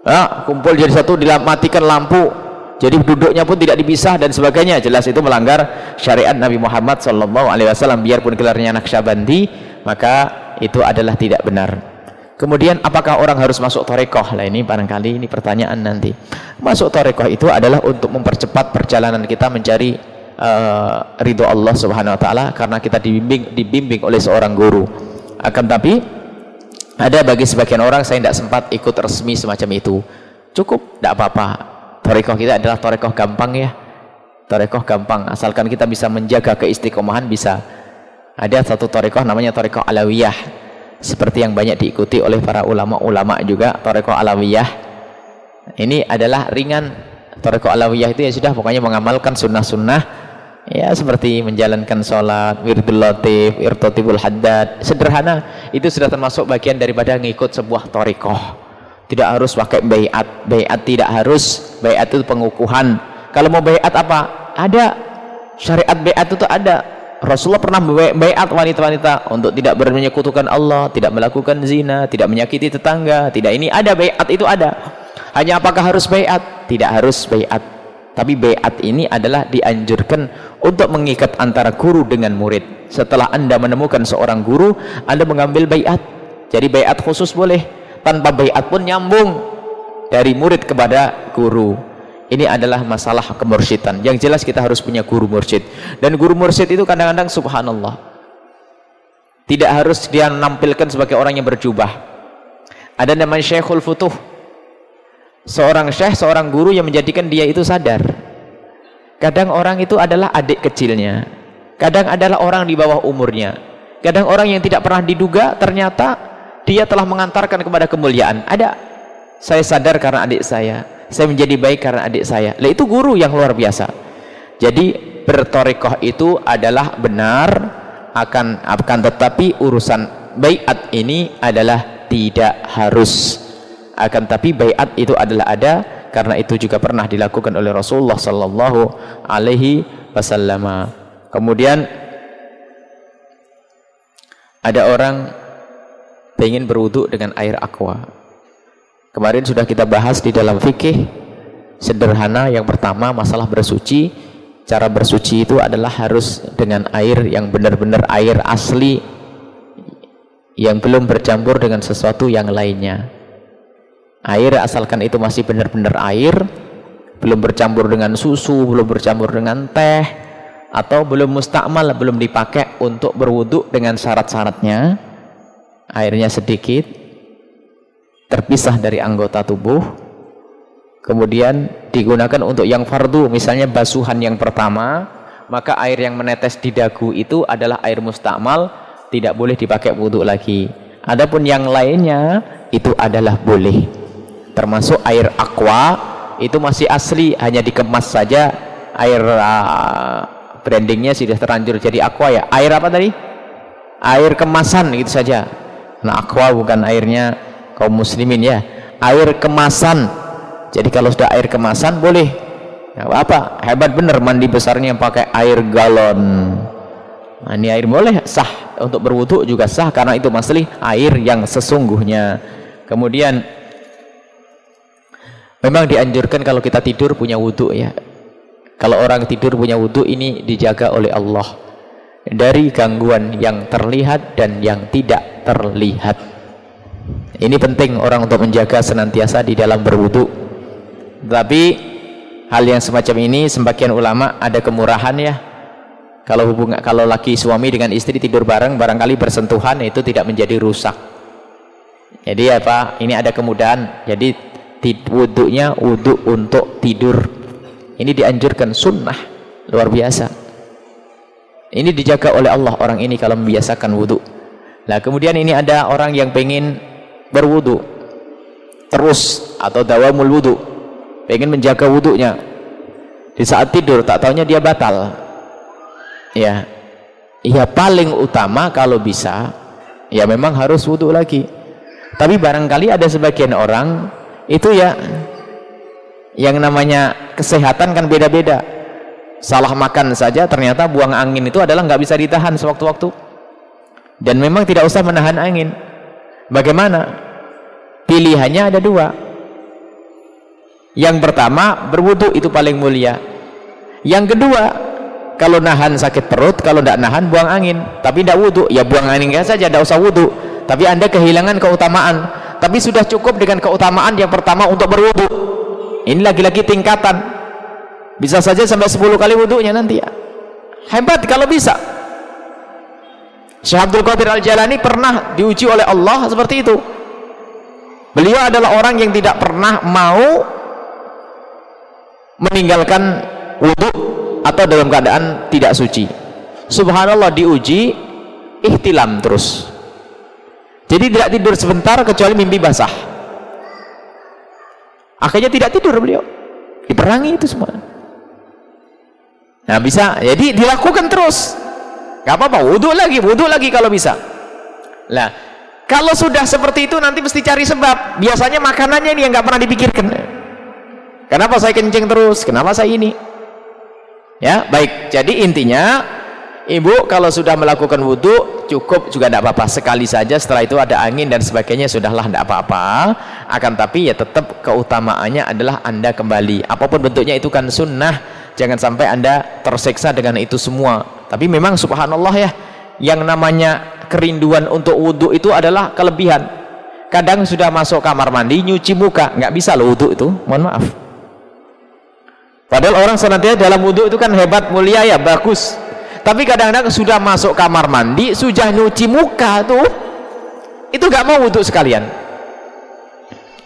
Ya, kumpul jadi satu dimatikan lampu. Jadi duduknya pun tidak dipisah dan sebagainya. Jelas itu melanggar syariat Nabi Muhammad SAW biarpun gelarnya naksabandi maka itu adalah tidak benar. Kemudian apakah orang harus masuk torekoh? Lah ini barangkali ini pertanyaan nanti. Masuk torekoh itu adalah untuk mempercepat perjalanan kita mencari uh, ridho Allah subhanahu wa ta'ala. Karena kita dibimbing, dibimbing oleh seorang guru akan tapi ada bagi sebagian orang saya tidak sempat ikut resmi semacam itu. Cukup tidak apa-apa. Torekoh kita adalah torekoh gampang ya. Torekoh gampang. Asalkan kita bisa menjaga keistiqomahan bisa. Ada satu torekoh namanya torekoh alawiyah. Seperti yang banyak diikuti oleh para ulama-ulama juga torekoh alawiyah. Ini adalah ringan. Torekoh alawiyah itu ya sudah pokoknya mengamalkan sunnah-sunnah ya seperti menjalankan sholat wirdul latif irtotibul haddad. Sederhana itu sudah termasuk bagian daripada ngikut sebuah torikoh. Tidak harus pakai bayat. Bayat tidak harus. Bayat itu pengukuhan. Kalau mau bayat apa? Ada. Syariat bayat itu ada. Rasulullah pernah bayat wanita-wanita untuk tidak menyekutukan Allah, tidak melakukan zina, tidak menyakiti tetangga, tidak ini ada. Bayat itu ada. Hanya apakah harus bayat? Tidak harus bayat Tapi bayat ini adalah dianjurkan untuk mengikat antara guru dengan murid. Setelah Anda menemukan seorang guru, Anda mengambil bayat. Jadi bayat khusus boleh. Tanpa bayat pun nyambung dari murid kepada guru. Ini adalah masalah kemursidan. Yang jelas kita harus punya guru mursyid. Dan guru mursyid itu kadang-kadang subhanallah. Tidak harus dia menampilkan sebagai orang yang berjubah. Ada namanya Syekhul Futuh seorang syekh, seorang guru yang menjadikan dia itu sadar. Kadang orang itu adalah adik kecilnya. Kadang adalah orang di bawah umurnya. Kadang orang yang tidak pernah diduga ternyata dia telah mengantarkan kepada kemuliaan. Ada. Saya sadar karena adik saya. Saya menjadi baik karena adik saya. Lah itu guru yang luar biasa. Jadi bertorikoh itu adalah benar akan akan tetapi urusan bayat ini adalah tidak harus akan tapi bayat itu adalah ada karena itu juga pernah dilakukan oleh Rasulullah sallallahu alaihi wasallam. Kemudian ada orang ingin berwudu dengan air aqua. Kemarin sudah kita bahas di dalam fikih sederhana yang pertama masalah bersuci. Cara bersuci itu adalah harus dengan air yang benar-benar air asli yang belum bercampur dengan sesuatu yang lainnya air asalkan itu masih benar-benar air belum bercampur dengan susu belum bercampur dengan teh atau belum mustakmal belum dipakai untuk berwudhu dengan syarat-syaratnya. Airnya sedikit terpisah dari anggota tubuh. Kemudian digunakan untuk yang fardu misalnya basuhan yang pertama maka air yang menetes di dagu itu adalah air mustakmal tidak boleh dipakai wudhu lagi. Adapun yang lainnya itu adalah boleh termasuk air aqua itu masih asli hanya dikemas saja. Air uh, brandingnya sudah terlanjur jadi aqua ya. Air apa tadi? Air kemasan gitu saja. Nah aqua bukan airnya kaum muslimin ya. Air kemasan. Jadi kalau sudah air kemasan boleh. Ya, apa hebat bener mandi besarnya pakai air galon. Nah, ini air boleh sah. Untuk berwudhu juga sah karena itu masih air yang sesungguhnya. Kemudian Memang dianjurkan kalau kita tidur punya wudhu ya. Kalau orang tidur punya wudhu ini dijaga oleh Allah dari gangguan yang terlihat dan yang tidak terlihat. Ini penting orang untuk menjaga senantiasa di dalam berwudhu. Tapi hal yang semacam ini sebagian ulama ada kemurahan ya. Kalau hubungan kalau laki suami dengan istri tidur bareng barangkali bersentuhan itu tidak menjadi rusak. Jadi apa? Ini ada kemudahan. Jadi wudhunya wudhu untuk tidur. Ini dianjurkan sunnah. Luar biasa. Ini dijaga oleh Allah orang ini kalau membiasakan wudhu. Nah kemudian ini ada orang yang pengen berwudhu. Terus atau dawamul wudhu. Pengen menjaga wudhunya. Di saat tidur tak taunya dia batal. Ya. Ya paling utama kalau bisa ya memang harus wudhu lagi. Tapi barangkali ada sebagian orang itu ya yang namanya kesehatan kan beda-beda. Salah makan saja ternyata buang angin itu adalah nggak bisa ditahan sewaktu-waktu. Dan memang tidak usah menahan angin. Bagaimana? Pilihannya ada dua. Yang pertama berwudu itu paling mulia. Yang kedua kalau nahan sakit perut kalau tidak nahan buang angin. Tapi tidak wudhu ya buang angin saja tidak usah wudhu tapi anda kehilangan keutamaan tapi sudah cukup dengan keutamaan yang pertama untuk berwudu. Ini lagi-lagi tingkatan. Bisa saja sampai 10 kali wudunya nanti ya. Hebat kalau bisa. Syekh Abdul Qadir Al-Jalani pernah diuji oleh Allah seperti itu. Beliau adalah orang yang tidak pernah mau meninggalkan wudhu atau dalam keadaan tidak suci. Subhanallah diuji ihtilam terus jadi tidak tidur sebentar kecuali mimpi basah. Akhirnya tidak tidur beliau. Diperangi itu semua. Nah bisa, jadi dilakukan terus. Gak apa-apa, wudhu lagi, wudhu lagi kalau bisa. Nah, kalau sudah seperti itu nanti mesti cari sebab. Biasanya makanannya ini yang gak pernah dipikirkan. Kenapa saya kencing terus? Kenapa saya ini? Ya, baik. Jadi intinya Ibu kalau sudah melakukan wudhu cukup juga tidak apa-apa. Sekali saja setelah itu ada angin dan sebagainya sudahlah tidak apa-apa. Akan tapi ya tetap keutamaannya adalah anda kembali. Apa pun bentuknya itu kan sunnah. Jangan sampai anda terseksa dengan itu semua. Tapi memang subhanallah ya yang namanya kerinduan untuk wudhu itu adalah kelebihan. Kadang sudah masuk kamar mandi nyuci muka nggak bisa loh wudhu itu. Mohon maaf. Padahal orang senantiasa dalam wudhu itu kan hebat mulia ya bagus tapi kadang-kadang sudah masuk kamar mandi sudah nyuci muka tuh itu gak mau wudhu sekalian.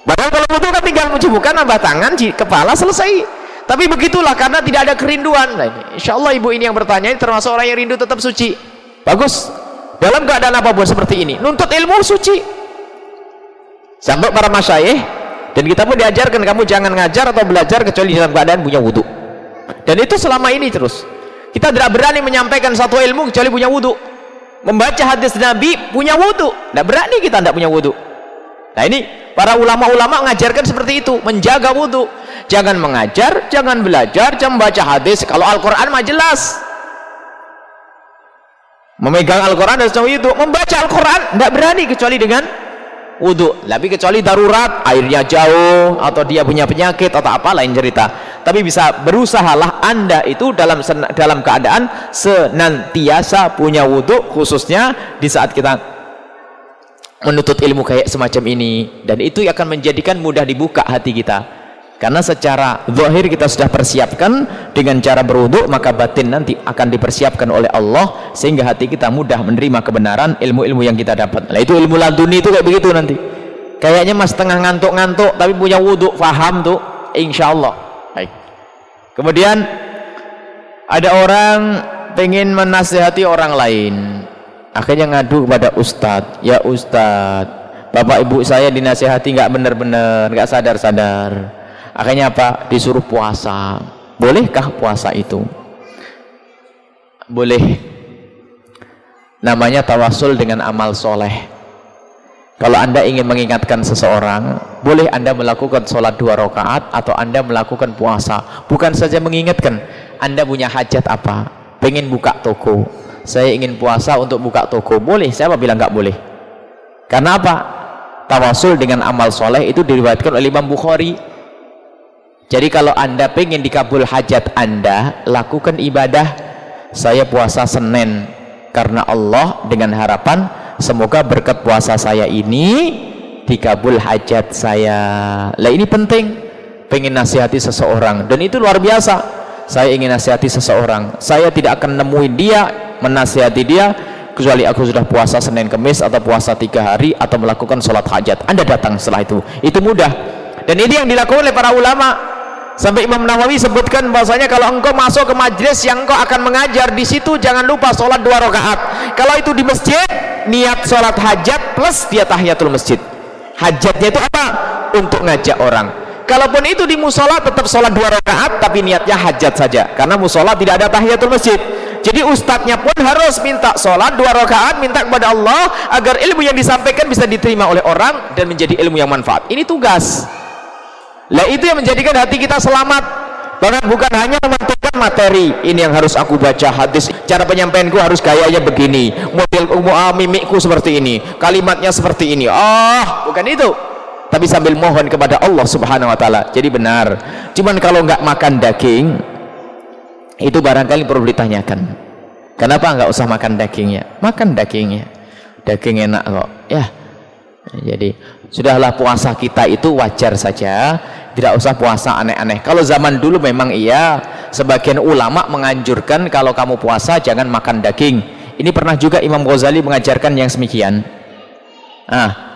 Padahal kalau wudhu kan tinggal nyuci muka nambah tangan kepala selesai. Tapi begitulah karena tidak ada kerinduan. Nah, insya Allah ibu ini yang bertanya ini termasuk orang yang rindu tetap suci. Bagus. Dalam keadaan apa pun seperti ini nuntut ilmu suci. Sampai para masyayih dan kita pun diajarkan kamu jangan ngajar atau belajar kecuali dalam keadaan punya wudhu. Dan itu selama ini terus kita tidak berani menyampaikan satu ilmu kecuali punya wudhu. Membaca hadis Nabi punya wudhu. Tidak berani kita tidak punya wudhu. Nah ini para ulama-ulama mengajarkan seperti itu. Menjaga wudhu. Jangan mengajar, jangan belajar, jangan membaca hadis. Kalau Al-Quran mah jelas. Memegang Al-Quran dan itu. Membaca Al-Quran tidak berani kecuali dengan wudhu tapi kecuali darurat airnya jauh atau dia punya penyakit atau apa lain cerita tapi bisa berusahalah anda itu dalam dalam keadaan senantiasa punya wudhu khususnya di saat kita menuntut ilmu kayak semacam ini. Dan itu akan menjadikan mudah dibuka hati kita. Karena secara zahir kita sudah persiapkan dengan cara berwudhu maka batin nanti akan dipersiapkan oleh Allah sehingga hati kita mudah menerima kebenaran ilmu-ilmu yang kita dapat. Nah itu ilmu laduni itu kayak begitu nanti. Kayaknya mas tengah ngantuk-ngantuk tapi punya wudhu faham tuh insya Allah kemudian ada orang pengen menasihati orang lain. Akhirnya ngadu kepada ustadz ya ustadz bapak ibu saya dinasihati nggak benar-benar nggak sadar-sadar. Akhirnya apa? Disuruh puasa. Bolehkah puasa itu? Boleh. Namanya tawasul dengan amal soleh kalau anda ingin mengingatkan seseorang boleh anda melakukan sholat dua rakaat atau anda melakukan puasa. Bukan saja mengingatkan anda punya hajat apa? Pengen buka toko. Saya ingin puasa untuk buka toko. Boleh siapa bilang nggak boleh? Karena apa? Tawasul dengan amal soleh itu diriwayatkan oleh Imam Bukhari. Jadi kalau anda pengen dikabul hajat anda, lakukan ibadah. Saya puasa Senin karena Allah dengan harapan semoga berkat puasa saya ini dikabul hajat saya. Lah ini penting. Pengen nasihati seseorang dan itu luar biasa. Saya ingin nasihati seseorang. Saya tidak akan nemuin dia, menasihati dia kecuali aku sudah puasa Senin Kemis atau puasa tiga hari atau melakukan sholat hajat. Anda datang setelah itu. Itu mudah. Dan ini yang dilakukan oleh para ulama Sampai Imam Nawawi sebutkan bahwasanya kalau engkau masuk ke majlis yang engkau akan mengajar di situ jangan lupa sholat dua rakaat. Kalau itu di masjid niat sholat hajat plus dia tahiyatul masjid. Hajatnya itu apa? Untuk ngajak orang. Kalaupun itu di musola tetap sholat dua rakaat tapi niatnya hajat saja karena musola tidak ada tahiyatul masjid. Jadi ustadznya pun harus minta sholat dua rakaat minta kepada Allah agar ilmu yang disampaikan bisa diterima oleh orang dan menjadi ilmu yang manfaat. Ini tugas. Lah itu yang menjadikan hati kita selamat. Bahkan bukan hanya mementingkan materi. Ini yang harus aku baca hadis. Cara penyampaianku harus gayanya begini. Model uh, mimikku seperti ini. Kalimatnya seperti ini. Oh, bukan itu. Tapi sambil mohon kepada Allah Subhanahu wa taala. Jadi benar. Cuman kalau nggak makan daging itu barangkali perlu ditanyakan. Kenapa nggak usah makan dagingnya? Makan dagingnya. Daging enak kok. Ya. Jadi sudahlah puasa kita itu wajar saja tidak usah puasa aneh-aneh. Kalau zaman dulu memang iya sebagian ulama menganjurkan kalau kamu puasa jangan makan daging. Ini pernah juga Imam Ghazali mengajarkan yang semikian. Ah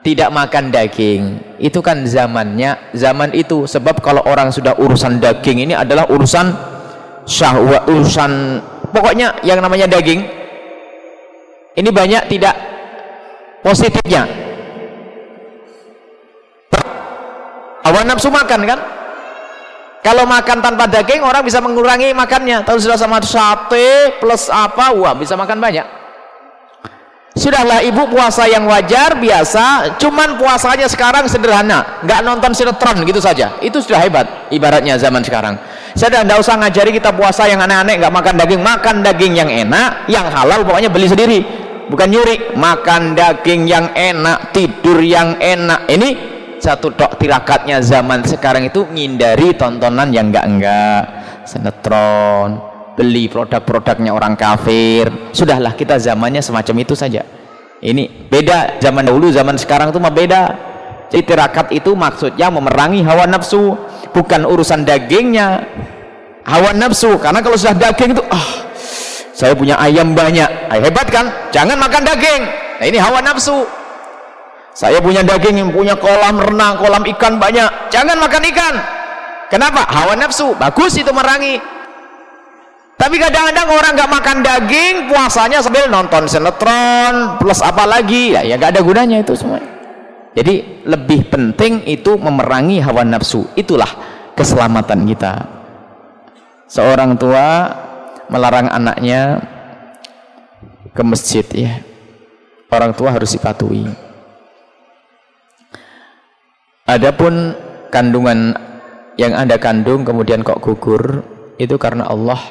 tidak makan daging. Itu kan zamannya zaman itu. Sebab kalau orang sudah urusan daging ini adalah urusan syahwat urusan pokoknya yang namanya daging. Ini banyak tidak positifnya hawa nafsu makan kan? Kalau makan tanpa daging orang bisa mengurangi makannya. Tahu sudah sama sate plus apa? Wah bisa makan banyak. Sudahlah ibu puasa yang wajar biasa. Cuman puasanya sekarang sederhana. Nggak nonton sinetron gitu saja. Itu sudah hebat ibaratnya zaman sekarang. Saya tidak usah ngajari kita puasa yang aneh-aneh, nggak makan daging, makan daging yang enak, yang halal pokoknya beli sendiri. Bukan nyuri, makan daging yang enak, tidur yang enak. Ini satu dok tirakatnya zaman sekarang itu ngindari tontonan yang enggak-enggak, sinetron, beli produk-produknya orang kafir. Sudahlah kita zamannya semacam itu saja. Ini beda zaman dahulu, zaman sekarang itu mah beda. Jadi tirakat itu maksudnya memerangi hawa nafsu, bukan urusan dagingnya. Hawa nafsu, karena kalau sudah daging itu, ah, saya punya ayam banyak, hebat kan? Jangan makan daging. Nah ini hawa nafsu. Saya punya daging yang punya kolam renang, kolam ikan banyak, jangan makan ikan. Kenapa? Hawa nafsu, bagus itu merangi. Tapi kadang-kadang orang nggak makan daging, puasanya sambil nonton sinetron, plus apa lagi, ya ya nggak ada gunanya itu semua. Jadi lebih penting itu memerangi hawa nafsu. Itulah keselamatan kita. Seorang tua melarang anaknya ke masjid ya. Orang tua harus dipatuhi. Adapun kandungan yang Anda kandung kemudian kok gugur itu karena Allah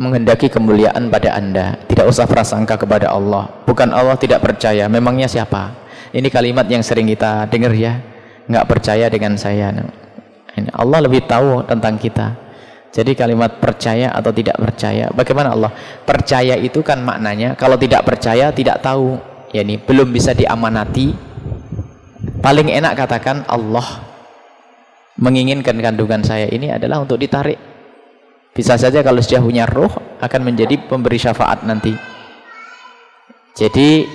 menghendaki kemuliaan pada anda. Tidak usah prasangka kepada Allah. Bukan Allah tidak percaya memangnya siapa? Ini kalimat yang sering kita dengar ya. Nggak percaya dengan saya. Allah lebih tahu tentang kita. Jadi kalimat percaya atau tidak percaya bagaimana Allah? Percaya itu kan maknanya kalau tidak percaya tidak tahu. Ya ini belum bisa diamanati paling enak katakan Allah menginginkan kandungan saya ini adalah untuk ditarik bisa saja kalau sudah punya roh akan menjadi pemberi syafaat nanti. Jadi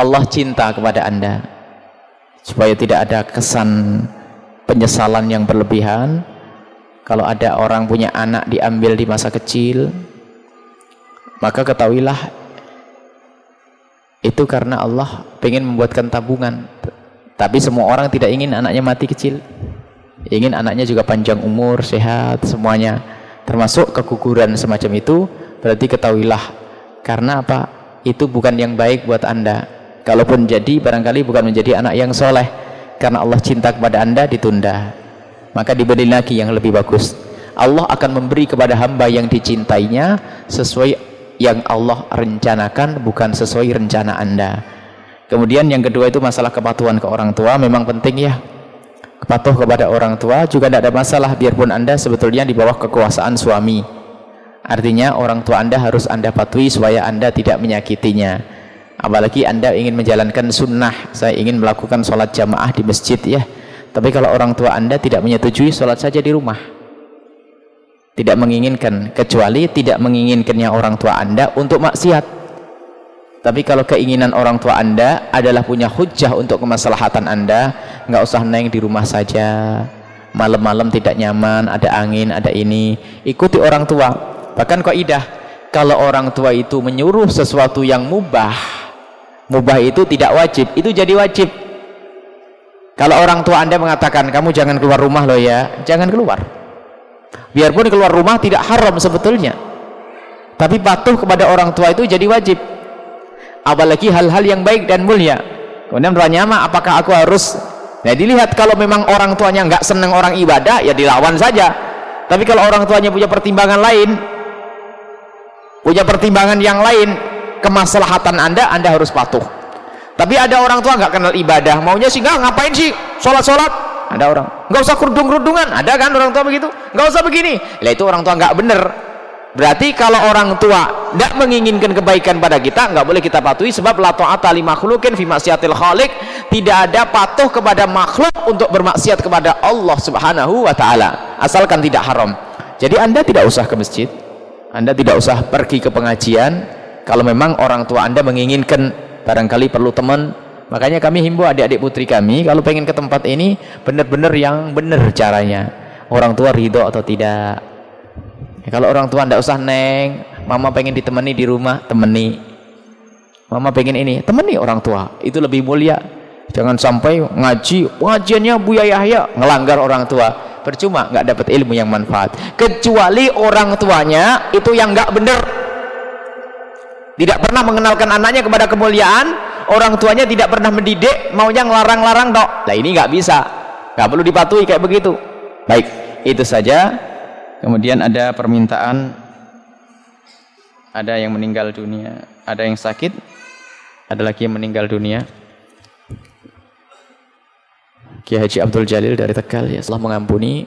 Allah cinta kepada Anda supaya tidak ada kesan penyesalan yang berlebihan. Kalau ada orang punya anak diambil di masa kecil, maka ketahuilah itu karena Allah ingin membuatkan tabungan. Tapi semua orang tidak ingin anaknya mati kecil. Ingin anaknya juga panjang umur, sehat, semuanya. Termasuk keguguran semacam itu berarti ketahuilah. Karena apa? itu bukan yang baik buat anda. Kalaupun jadi barangkali bukan menjadi anak yang soleh. Karena Allah cinta kepada anda ditunda. Maka diberi lagi yang lebih bagus. Allah akan memberi kepada hamba yang dicintainya sesuai yang Allah rencanakan bukan sesuai rencana anda. Kemudian yang kedua itu masalah kepatuhan ke orang tua memang penting ya. Patuh kepada orang tua juga tidak ada masalah biarpun anda sebetulnya di bawah kekuasaan suami. Artinya orang tua anda harus anda patuhi supaya anda tidak menyakitinya. Apalagi anda ingin menjalankan sunnah saya ingin melakukan sholat jamaah di masjid ya. Tapi kalau orang tua anda tidak menyetujui sholat saja di rumah tidak menginginkan kecuali tidak menginginkannya orang tua anda untuk maksiat tapi kalau keinginan orang tua anda adalah punya hujah untuk kemaslahatan anda, nggak usah neng di rumah saja. Malam-malam tidak nyaman, ada angin, ada ini. Ikuti orang tua. Bahkan idah kalau orang tua itu menyuruh sesuatu yang mubah, mubah itu tidak wajib, itu jadi wajib. Kalau orang tua anda mengatakan, kamu jangan keluar rumah loh ya, jangan keluar. Biarpun keluar rumah tidak haram sebetulnya. Tapi patuh kepada orang tua itu jadi wajib. Apalagi hal-hal yang baik dan mulia. Kemudian bertanya apakah aku harus nah dilihat kalau memang orang tuanya nggak senang orang ibadah ya dilawan saja. Tapi kalau orang tuanya punya pertimbangan lain punya pertimbangan yang lain kemaslahatan anda anda harus patuh. Tapi ada orang tua nggak kenal ibadah maunya sih nggak ngapain sih sholat-sholat ada orang. Nggak usah kerudung-kerudungan. Ada kan orang tua begitu? Nggak usah begini. Lah itu orang tua nggak bener. Berarti kalau orang tua tidak menginginkan kebaikan pada kita, nggak boleh kita patuhi sebab la ta'ata li makhlukin fi maksiatil khaliq, tidak ada patuh kepada makhluk untuk bermaksiat kepada Allah Subhanahu wa taala, asalkan tidak haram. Jadi Anda tidak usah ke masjid. Anda tidak usah pergi ke pengajian. Kalau memang orang tua Anda menginginkan barangkali perlu teman. Makanya kami himbau adik-adik putri kami kalau pengen ke tempat ini benar-benar yang benar caranya. Orang tua ridho atau tidak Ya, kalau orang tua ndak usah neng, mama pengen ditemani di rumah, temani. Mama pengen ini, temani orang tua. Itu lebih mulia. Jangan sampai ngaji, pengajiannya Buya Yahya ngelanggar orang tua. Percuma nggak dapat ilmu yang manfaat. Kecuali orang tuanya itu yang nggak benar. Tidak pernah mengenalkan anaknya kepada kemuliaan, orang tuanya tidak pernah mendidik, maunya ngelarang-larang dok. Nah ini nggak bisa, nggak perlu dipatuhi kayak begitu. Baik itu saja. Kemudian ada permintaan ada yang meninggal dunia, ada yang sakit, ada lagi yang meninggal dunia. Kiai Haji Abdul Jalil dari Tegal ya setelah mengampuni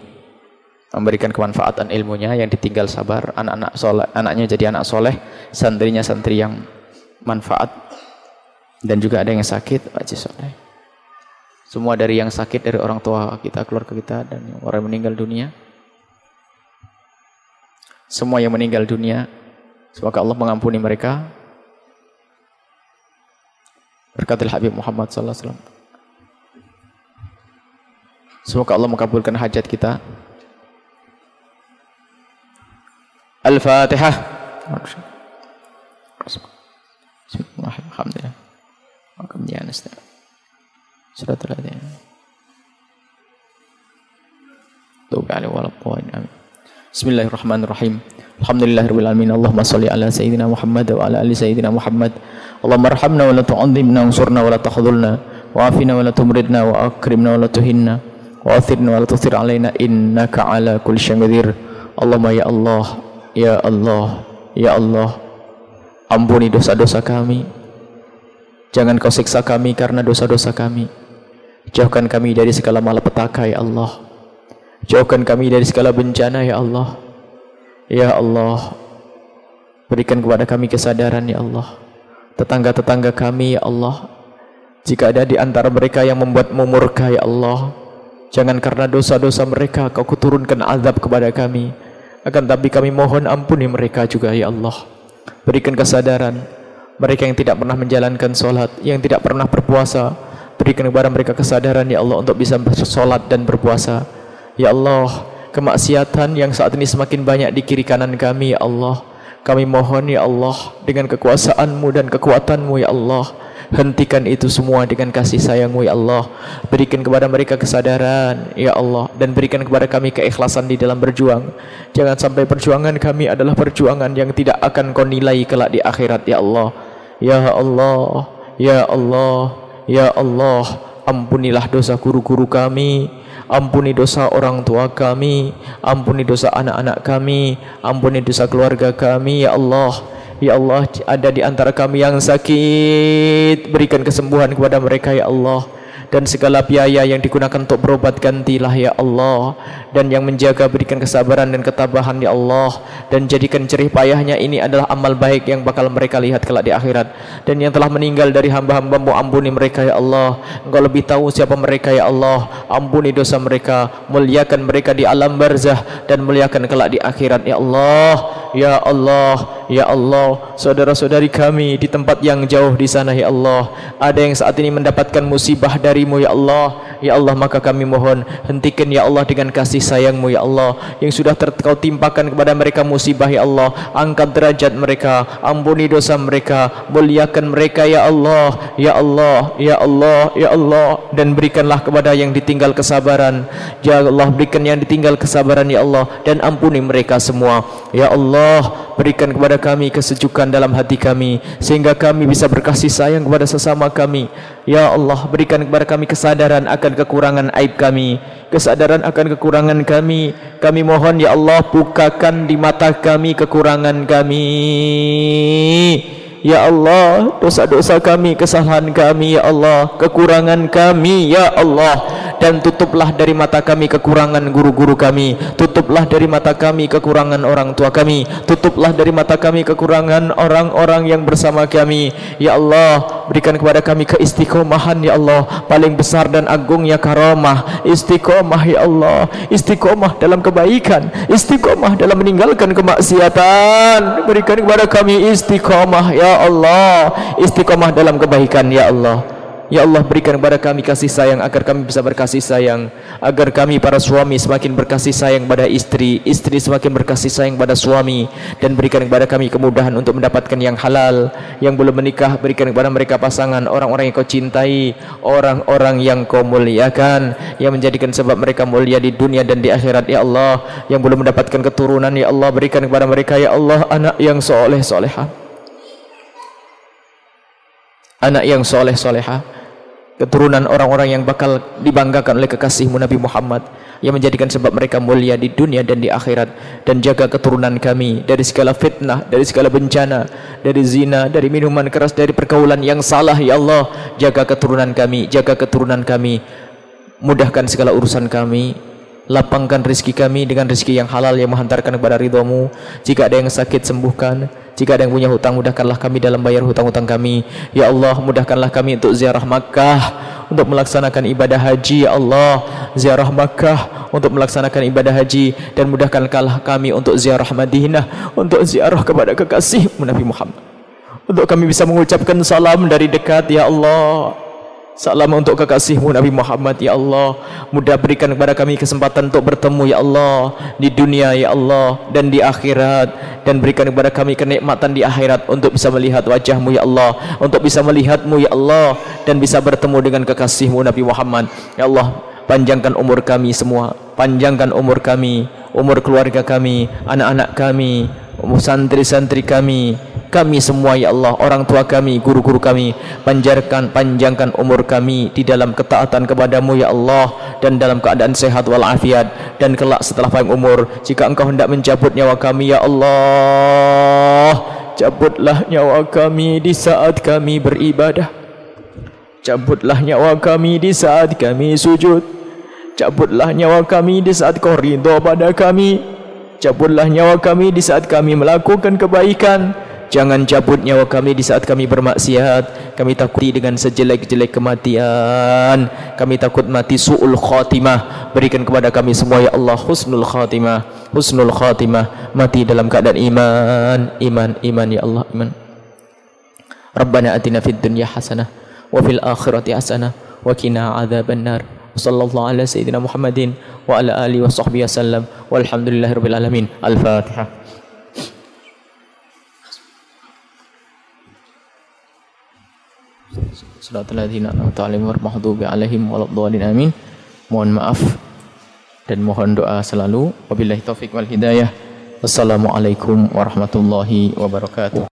memberikan kemanfaatan ilmunya yang ditinggal sabar anak-anak soleh anaknya jadi anak soleh santrinya santri yang manfaat dan juga ada yang sakit Pak soleh. Semua dari yang sakit dari orang tua kita keluarga kita dan orang yang meninggal dunia. Semua yang meninggal dunia semoga Allah mengampuni mereka. Berkatil Habib Muhammad sallallahu alaihi wasallam. Semoga Allah mengabulkan hajat kita. الفاتحة. بسم الله الرحمن الرحيم. الحمد لله وكم دي نستعين صراط الذين توب عليه ولا آمين بسم الله الرحمن الرحيم الحمد لله رب العالمين اللهم صل على سيدنا محمد وعلى آل سيدنا محمد. اللهم ارحمنا ولا تعذبنا وانصرنا ولا تخذلنا وعافنا ولا تمردنا وأكرمنا ولا تهنا وأثرنا ولا تثر علينا إنك على كل شيء قدير. اللهم يا الله ya Allah ya Allah ampuni dosa-dosa kami. Jangan kau siksa kami karena dosa-dosa kami. Jauhkan kami dari segala malapetaka ya Allah. Jauhkan kami dari segala bencana ya Allah. Ya Allah berikan kepada kami kesadaran ya Allah. Tetangga-tetangga kami ya Allah. Jika ada di antara mereka yang membuat murka ya Allah. Jangan karena dosa-dosa mereka kau kuturunkan azab kepada kami. Akan tapi kami mohon ampuni mereka juga ya Allah. Berikan kesadaran mereka yang tidak pernah menjalankan solat, yang tidak pernah berpuasa. Berikan kepada mereka kesadaran ya Allah untuk bisa bersolat dan berpuasa. Ya Allah, kemaksiatan yang saat ini semakin banyak di kiri kanan kami ya Allah. Kami mohon ya Allah dengan kekuasaanmu dan kekuatanmu ya Allah Hentikan itu semua dengan kasih sayangmu ya Allah. Berikan kepada mereka kesadaran ya Allah. Dan berikan kepada kami keikhlasan di dalam berjuang. Jangan sampai perjuangan kami adalah perjuangan yang tidak akan kau nilai kelak di akhirat ya Allah. Ya Allah Ya Allah Ya Allah. Ampunilah dosa guru-guru kami. Ampuni dosa orang tua kami. Ampuni dosa anak-anak kami. Ampuni dosa keluarga kami Ya Allah Ya Allah ada di antara kami yang sakit Berikan kesembuhan kepada mereka ya Allah. Dan segala biaya yang digunakan untuk berobat gantilah ya Allah dan yang menjaga berikan kesabaran dan ketabahan ya Allah. Dan jadikan jerih payahnya ini adalah amal baik yang bakal mereka lihat kelak di akhirat. Dan yang telah meninggal dari hamba-hambamu ampuni mereka ya Allah. Engkau lebih tahu siapa mereka ya Allah. Ampuni dosa mereka. Muliakan mereka di alam barzah dan muliakan kelak di akhirat ya Allah. Ya Allah ya Allah. Saudara-saudari kami di tempat yang jauh di sana ya Allah. Ada yang saat ini mendapatkan musibah dari darimu ya Allah. Ya Allah maka kami mohon hentikan ya Allah dengan kasih sayangmu ya Allah Yang sudah kau timpakan kepada mereka musibah ya Allah. Angkat derajat mereka Ampuni dosa mereka Muliakan mereka ya Allah Ya Allah Ya Allah Ya Allah. Dan berikanlah kepada yang ditinggal kesabaran. Ya Allah berikan yang ditinggal kesabaran ya Allah Dan ampuni mereka semua. Ya Allah berikan kepada kami kesejukan dalam hati kami Sehingga kami bisa berkasih sayang kepada sesama kami. Ya Allah berikan kepada kami kesadaran akan kekurangan aib kami kesadaran akan kekurangan kami. Kami mohon ya Allah bukakan di mata kami kekurangan kami. Ya Allah, dosa-dosa kami, kesalahan kami, Ya Allah, kekurangan kami, Ya Allah dan tutuplah dari mata kami kekurangan guru-guru kami. Tutuplah dari mata kami kekurangan orang tua kami. Tutuplah dari mata kami kekurangan orang-orang yang bersama kami. Ya Allah berikan kepada kami keistiqomahan ya Allah. Paling besar dan agungnya karamah. Istiqomah ya Allah. Istiqomah dalam kebaikan. Istiqomah dalam meninggalkan kemaksiatan. Berikan kepada kami istiqomah ya Allah. Istiqomah dalam kebaikan ya Allah Ya Allah berikan kepada kami kasih sayang agar kami bisa berkasih sayang agar kami para suami semakin berkasih sayang pada istri istri semakin berkasih sayang pada suami dan berikan kepada kami kemudahan untuk mendapatkan yang halal yang belum menikah berikan kepada mereka pasangan orang-orang yang kau cintai orang-orang yang kau muliakan yang menjadikan sebab mereka mulia di dunia dan di akhirat ya Allah yang belum mendapatkan keturunan ya Allah berikan kepada mereka ya Allah anak yang soleh soleha anak yang soleh soleha keturunan orang-orang yang bakal dibanggakan oleh kekasihmu Nabi Muhammad yang menjadikan sebab mereka mulia di dunia dan di akhirat dan jaga keturunan kami dari segala fitnah dari segala bencana dari zina dari minuman keras dari pergaulan yang salah ya Allah. Jaga keturunan kami jaga keturunan kami. Mudahkan segala urusan kami lapangkan rezeki kami dengan rezeki yang halal yang menghantarkan kepada ridhamu jika ada yang sakit sembuhkan. Jika ada yang punya hutang mudahkanlah kami dalam bayar hutang-hutang kami. Ya Allah mudahkanlah kami untuk ziarah Makkah untuk melaksanakan ibadah haji ya Allah. Ziarah Makkah untuk melaksanakan ibadah haji. Dan mudahkanlah kami untuk ziarah Madinah untuk ziarah kepada kekasih Nabi Muhammad. Untuk kami bisa mengucapkan salam dari dekat ya Allah Salam untuk kekasihmu Nabi Muhammad Ya Allah. Mudah berikan kepada kami kesempatan untuk bertemu Ya Allah Di dunia Ya Allah Dan di akhirat. Dan berikan kepada kami kenikmatan di akhirat Untuk bisa melihat wajahmu Ya Allah. Untuk bisa melihatmu Ya Allah Dan bisa bertemu dengan kekasihmu Nabi Muhammad. Ya Allah Panjangkan umur kami semua. Panjangkan umur kami Umur keluarga kami Anak-anak kami Santri-santri kami kami semua ya Allah orang tua kami guru-guru kami panjangkan panjangkan umur kami di dalam ketaatan kepadamu ya Allah dan dalam keadaan sehat walafiat dan kelak setelah panjang umur jika engkau hendak mencabut nyawa kami ya Allah cabutlah nyawa kami di saat kami beribadah. Cabutlah nyawa kami di saat kami sujud. Cabutlah nyawa kami di saat kau ridha pada kami cabutlah nyawa kami di saat kami melakukan kebaikan Jangan cabut nyawa kami di saat kami bermaksiat. Kami takut dengan sejelek-jelek kematian. Kami takut mati su'ul khatimah. Berikan kepada kami semua ya Allah husnul khatimah. Husnul khatimah. Mati dalam keadaan iman. Iman, iman ya Allah, iman. Rabbana atina fid dunya hasanah wa fil akhirati hasanah wa qina adzaban nar. Sallallahu ala sayyidina Muhammadin wa ala alihi wa sahbihi wasallam. Walhamdulillahirabbil alamin. Al-Fatihah. Salatul ladzina an'amta warahmatullahi alaihim amin. Mohon maaf dan mohon doa selalu. Wabillahi taufik wal hidayah. Wassalamualaikum warahmatullahi wabarakatuh.